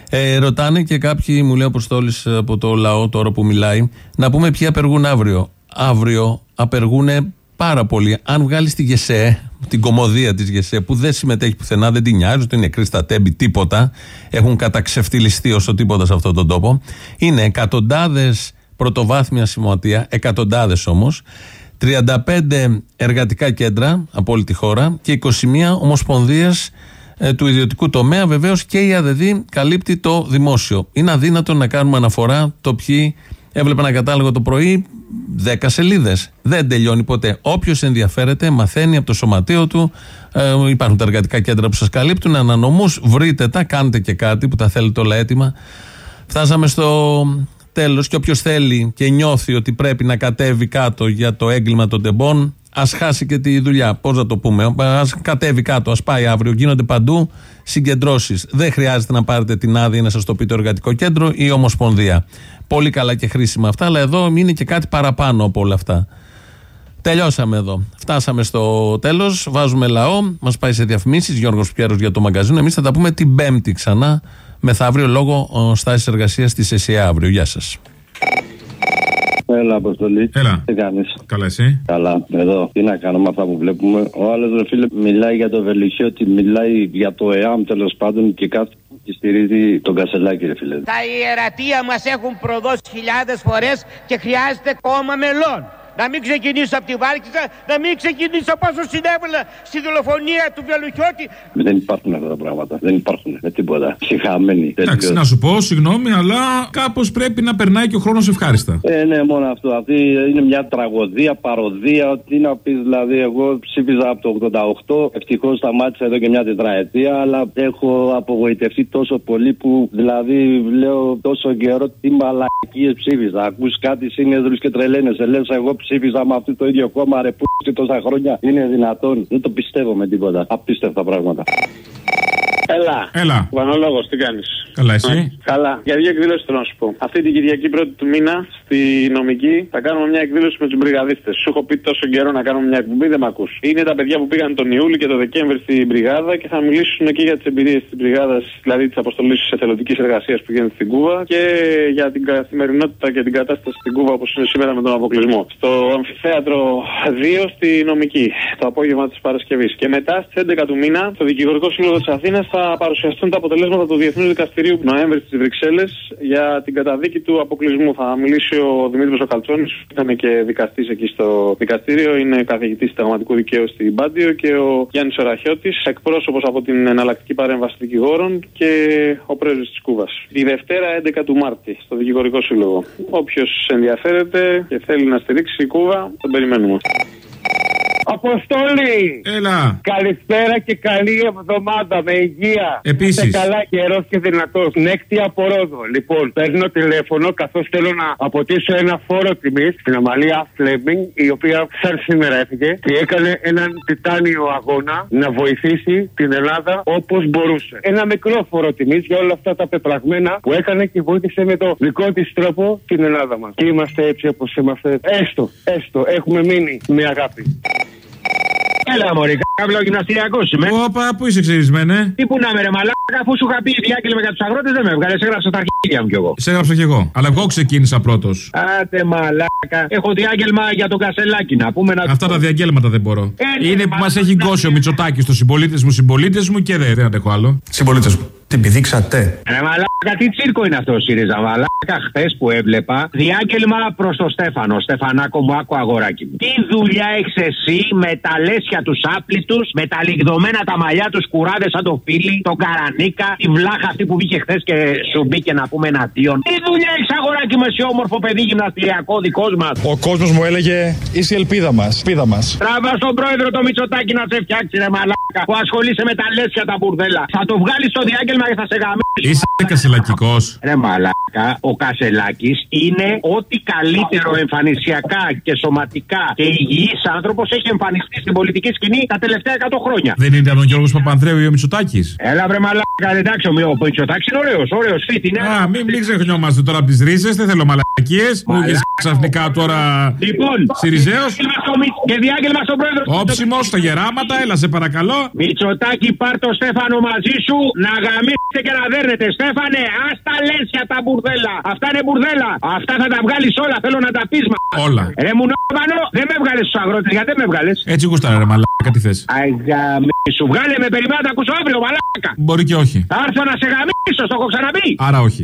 Ε, ρωτάνε και κάποιοι, μου λέει ο Αποστόλης από το λαό, τώρα που μιλάει, να πούμε ποιοι απεργούν αύριο. Αύριο απεργούν πάρα πολλοί. Αν βγάλεις τη ΓΕΣΕ, την κομμωδία της ΓΕΣΕ, που δεν συμμετέχει πουθενά, δεν την νοιάζει, ούτε είναι κρίστα τέμπη, τίποτα. Έχουν καταξευτιλιστεί όσο τίποτα σε αυτόν τον τόπο. Είναι εκατοντάδες πρωτοβάθμια συμμορία, εκατοντάδες όμως. 35 εργατικά κέντρα από όλη τη χώρα και 21 ομοσπονδίες ε, του ιδιωτικού τομέα. Βεβαίως και η ΑΔΔ καλύπτει το δημόσιο. Είναι αδύνατο να κάνουμε αναφορά το ποιοι έβλεπα ένα κατάλογο το πρωί 10 σελίδες. Δεν τελειώνει ποτέ. Όποιος ενδιαφέρεται, μαθαίνει από το σωματείο του. Ε, υπάρχουν τα εργατικά κέντρα που σας καλύπτουν. Ανανομούς, βρείτε τα, κάντε και κάτι που τα θέλετε όλα έτοιμα. Φτάσαμε στο τέλος και όποιος θέλει και νιώθει ότι πρέπει να κατέβει κάτω για το έγκλημα των τεμπών, ας χάσει και τη δουλειά. Πώς να το πούμε, α κατέβει κάτω, ας πάει αύριο. Γίνονται παντού συγκεντρώσεις. Δεν χρειάζεται να πάρετε την άδεια να σας το πει το εργατικό κέντρο ή η Ομοσπονδία. Πολύ καλά και χρήσιμα αυτά, αλλά εδώ είναι και κάτι παραπάνω από όλα αυτά. Τελειώσαμε εδώ. Φτάσαμε στο τέλος. Βάζουμε λαό. Μας πάει σε διαφημίσεις. Γιώργος Πιέρος για το μαγκαζίνο. Εμείς θα τα πούμε την Πέμπτη ξανά. Μεθαύριο λόγω στάσης εργασίας της ΕΣΥΑ αύριο. Γεια σας. Έλα, Αποστολή. Έλα. Τι κάνεις; Καλά, εσύ; Καλά. Εδώ. Τι να κάνουμε αυτά που βλέπουμε. Ο άλλος, ρε φίλε, μιλάει για το Βελουχιώτη, μιλάει για το ΕΑΜ τέλος πάντων και κάθε και στηρίζει τον Κασελάκη, ρε φίλε. Τα ιερατεία μας έχουν προδώσει χιλιάδες φορές και χρειάζεται κόμμα μελών. Να μην ξεκινήσω από τη Βάρκησα, να μην ξεκινήσω πόσο συνέβαλα στη δολοφονία του Βελουχιώτη. Δεν υπάρχουν αυτά τα πράγματα. Δεν υπάρχουν με τίποτα. Συχαμένοι. Εντάξει, να σου πω, συγγνώμη, αλλά κάπως πρέπει να περνάει και ο χρόνος ευχάριστα. Ε, ναι, μόνο αυτό. Αυτή είναι μια τραγωδία, παροδία. Τι να πεις, δηλαδή, εγώ ψήφιζα από το 88. Ευτυχώς σταμάτησα εδώ και μια τετραετία, αλλά έχω απογοητευτεί τόσο πολύ που δηλαδή λέω τόσο καιρό τι μαλακίες ψήφιζα. Ακούς κάτι σύνεδρους και τρελαίνεσαι. Λες, εγώ ψήφιζα με αυτό το ίδιο κόμμα ρε που και τόσα χρόνια. Είναι δυνατόν. Δεν το πιστεύω με τίποτα. Απίστευτα πράγματα. Έλα. Έλα. Βανολόγος, τι κάνεις; Καλά, εσύ; Καλά. Για δύο εκδήλωση θέλω να σου πω. Αυτή την Κυριακή πρώτη του μήνα στη νομική θα κάνουμε μια εκδήλωση με τους μπριγαδίστες. Σου έχω πει τόσο καιρό να κάνουμε μια εκπομπή, δεν με ακούς. Είναι τα παιδιά που πήγαν τον Ιούλιο και τον Δεκέμβρη στην μπριγάδα και θα μιλήσουν εκεί για τις εμπειρίες της μπριγάδας, δηλαδή τη αποστολή της εθελοντικής εργασίας που γίνεται στην Κούβα και για την καθημερινότητα και την κατάσταση στην Κούβα όπως είναι σήμερα με τον αποκλεισμό. Στο αμφιθέατρο 2 στη νομική, το απόγευμα της Παρασκευής. Και μετά στις 11 του μήνα, το Δικηγορικό Σύλλογο της Αθήνας θα παρουσιαστούν τα αποτελέσματα του Διεθνούς Δικαστηρίου Νοέμβρη στις Βρυξέλλες για την καταδίκη του αποκλεισμού. Θα μιλήσει ο Δημήτρης Οκαλτσόνης, που ήταν και δικαστής εκεί στο δικαστήριο, είναι καθηγητής συνταγματικού δικαίου στην Πάντιο και ο Γιάννης Οραχιώτης, εκπρόσωπος από την εναλλακτική παρέμβαση δικηγόρων και ο πρέσβη της Κούβας. Τη Δευτέρα 11 του Μάρτη στο Δικηγορικό Σύλλογο. Όποιος ενδιαφέρεται και θέλει να στηρίξει η Κούβα, τον περιμένουμε. Αποστόλη! Έλα! Καλησπέρα και καλή εβδομάδα με υγεία. Επίσης. Είστε καλά καιρός και δυνατός. Νέκτη από Ρόδο. Λοιπόν, παίρνω τηλέφωνο καθώς θέλω να αποτίσω ένα φόρο τιμής στην Αμαλία Φλέμινγκ, η οποία σαν σήμερα έφυγε και έκανε έναν τιτάνιο αγώνα να βοηθήσει την Ελλάδα όπως μπορούσε. Ένα μικρό φόρο τιμής για όλα αυτά τα πεπραγμένα που έκανε και βοήθησε με το δικό της τρόπο την Ελλάδα μας. Και είμαστε έτσι όπως είμαστε. Έστω, έστω, έχουμε μείνει με αγάπη. Έλα, Μωρή, κάβλο γυμναστηριακό είμαι. Όπα, πού είσαι ξυρισμένε. Τι που να με ρε μαλάκα, αφού σου είχα πει διάγγελμα για τους αγρότες δεν με έβγαλε. Έγραψα τα αρχίδια μου κι εγώ. Σε έγραψα κι εγώ. Αλλά εγώ ξεκίνησα πρώτος. Άτε μαλάκα. Έχω διάγγελμα για τον Κασελάκη να πούμε να. Αυτά τα διαγγέλματα δεν μπορώ. Ε, Είναι ναι, που μας μαλάκα, έχει γκώσει ο Μητσοτάκης στο συμπολίτες μου, συμπολίτες μου και δεν, δεν αντέχω άλλο. Συμπολίτες μου. Την πηδήξατε. Ρε μαλάκα, τι τσίρκο είναι αυτό, ΣΥΡΙΖΑ. Μαλάκα, χθες που έβλεπα διάγγελμα προς το Στέφανο. Στεφανάκο μου, άκου αγοράκι μου. Τι δουλειά έχεις εσύ με τα λέσια τους άπλητου, με τα λιγδωμένα τα μαλλιά τους κουράδες σαν το φίλι, τον καρανίκα, τη βλάχα αυτή που βγήκε χθες και σου μπήκε να πούμε εναντίον. Τι δουλειά έχεις αγοράκι με εσύ όμορφο παιδί γυμναστηριακό δικός μας; Ο κόσμος μου έλεγε είσαι η ελπίδα μας. Ελπίδα μας. Τράβα στον πρόεδρο το Μητσοτάκη να σε φτιάξει, ρε μαλάκα. Που ασχολείσαι με τα λέσια τα μπουρδέλα. Θα το βγάλεις στο διάγγελμα και θα σε γαμίσει. Είσαι κασελακικό. Ρε μαλάκα, ο Κασελάκης είναι ό,τι καλύτερο εμφανισιακά και σωματικά και υγιής άνθρωπος έχει εμφανιστεί στην πολιτική σκηνή τα τελευταία 100 χρόνια. Δεν ήταν ο Γιώργος Παπανδρέου ή ο Μητσοτάκης; Έλα βρε μαλάκα, εντάξει ο Μιώ- ο Μητσοτάκης είναι ωραίος, ωραίος φίτη. Είναι Α, μην, μην ξεχνιόμαστε τώρα από τις ρίζες, δεν θέλω μαλακίες. Μου έχεις ξαφνικά τώρα. Λοιπόν, Σιριζέος. και διάγγελμα στον πρόεδρο. Όψιμος στα γεράματα, έλα σε παρακαλώ. Μητσοτάκη, πάρ το Στέφανο μαζί σου να γαμίσετε και να δέρνετε. Στέφανε, ας τα λέσια τα μπουρδέλα. Αυτά είναι μπουρδέλα. Αυτά θα τα βγάλεις όλα. Θέλω να τα πεις. Όλα. Ρε μου νόμανο, δεν με βγάλες στους αγρότες. Γιατί δεν με βγάλες; Έτσι γουστάρε, ρε μαλάκα, τι θες. Αγαμί σου βγάλε με περιμένω να τα ακούσω αύριο, μαλάκα. Μπορεί και όχι. Θα έρθω να σε γαμίσω, το έχω ξαναπεί. Άρα όχι.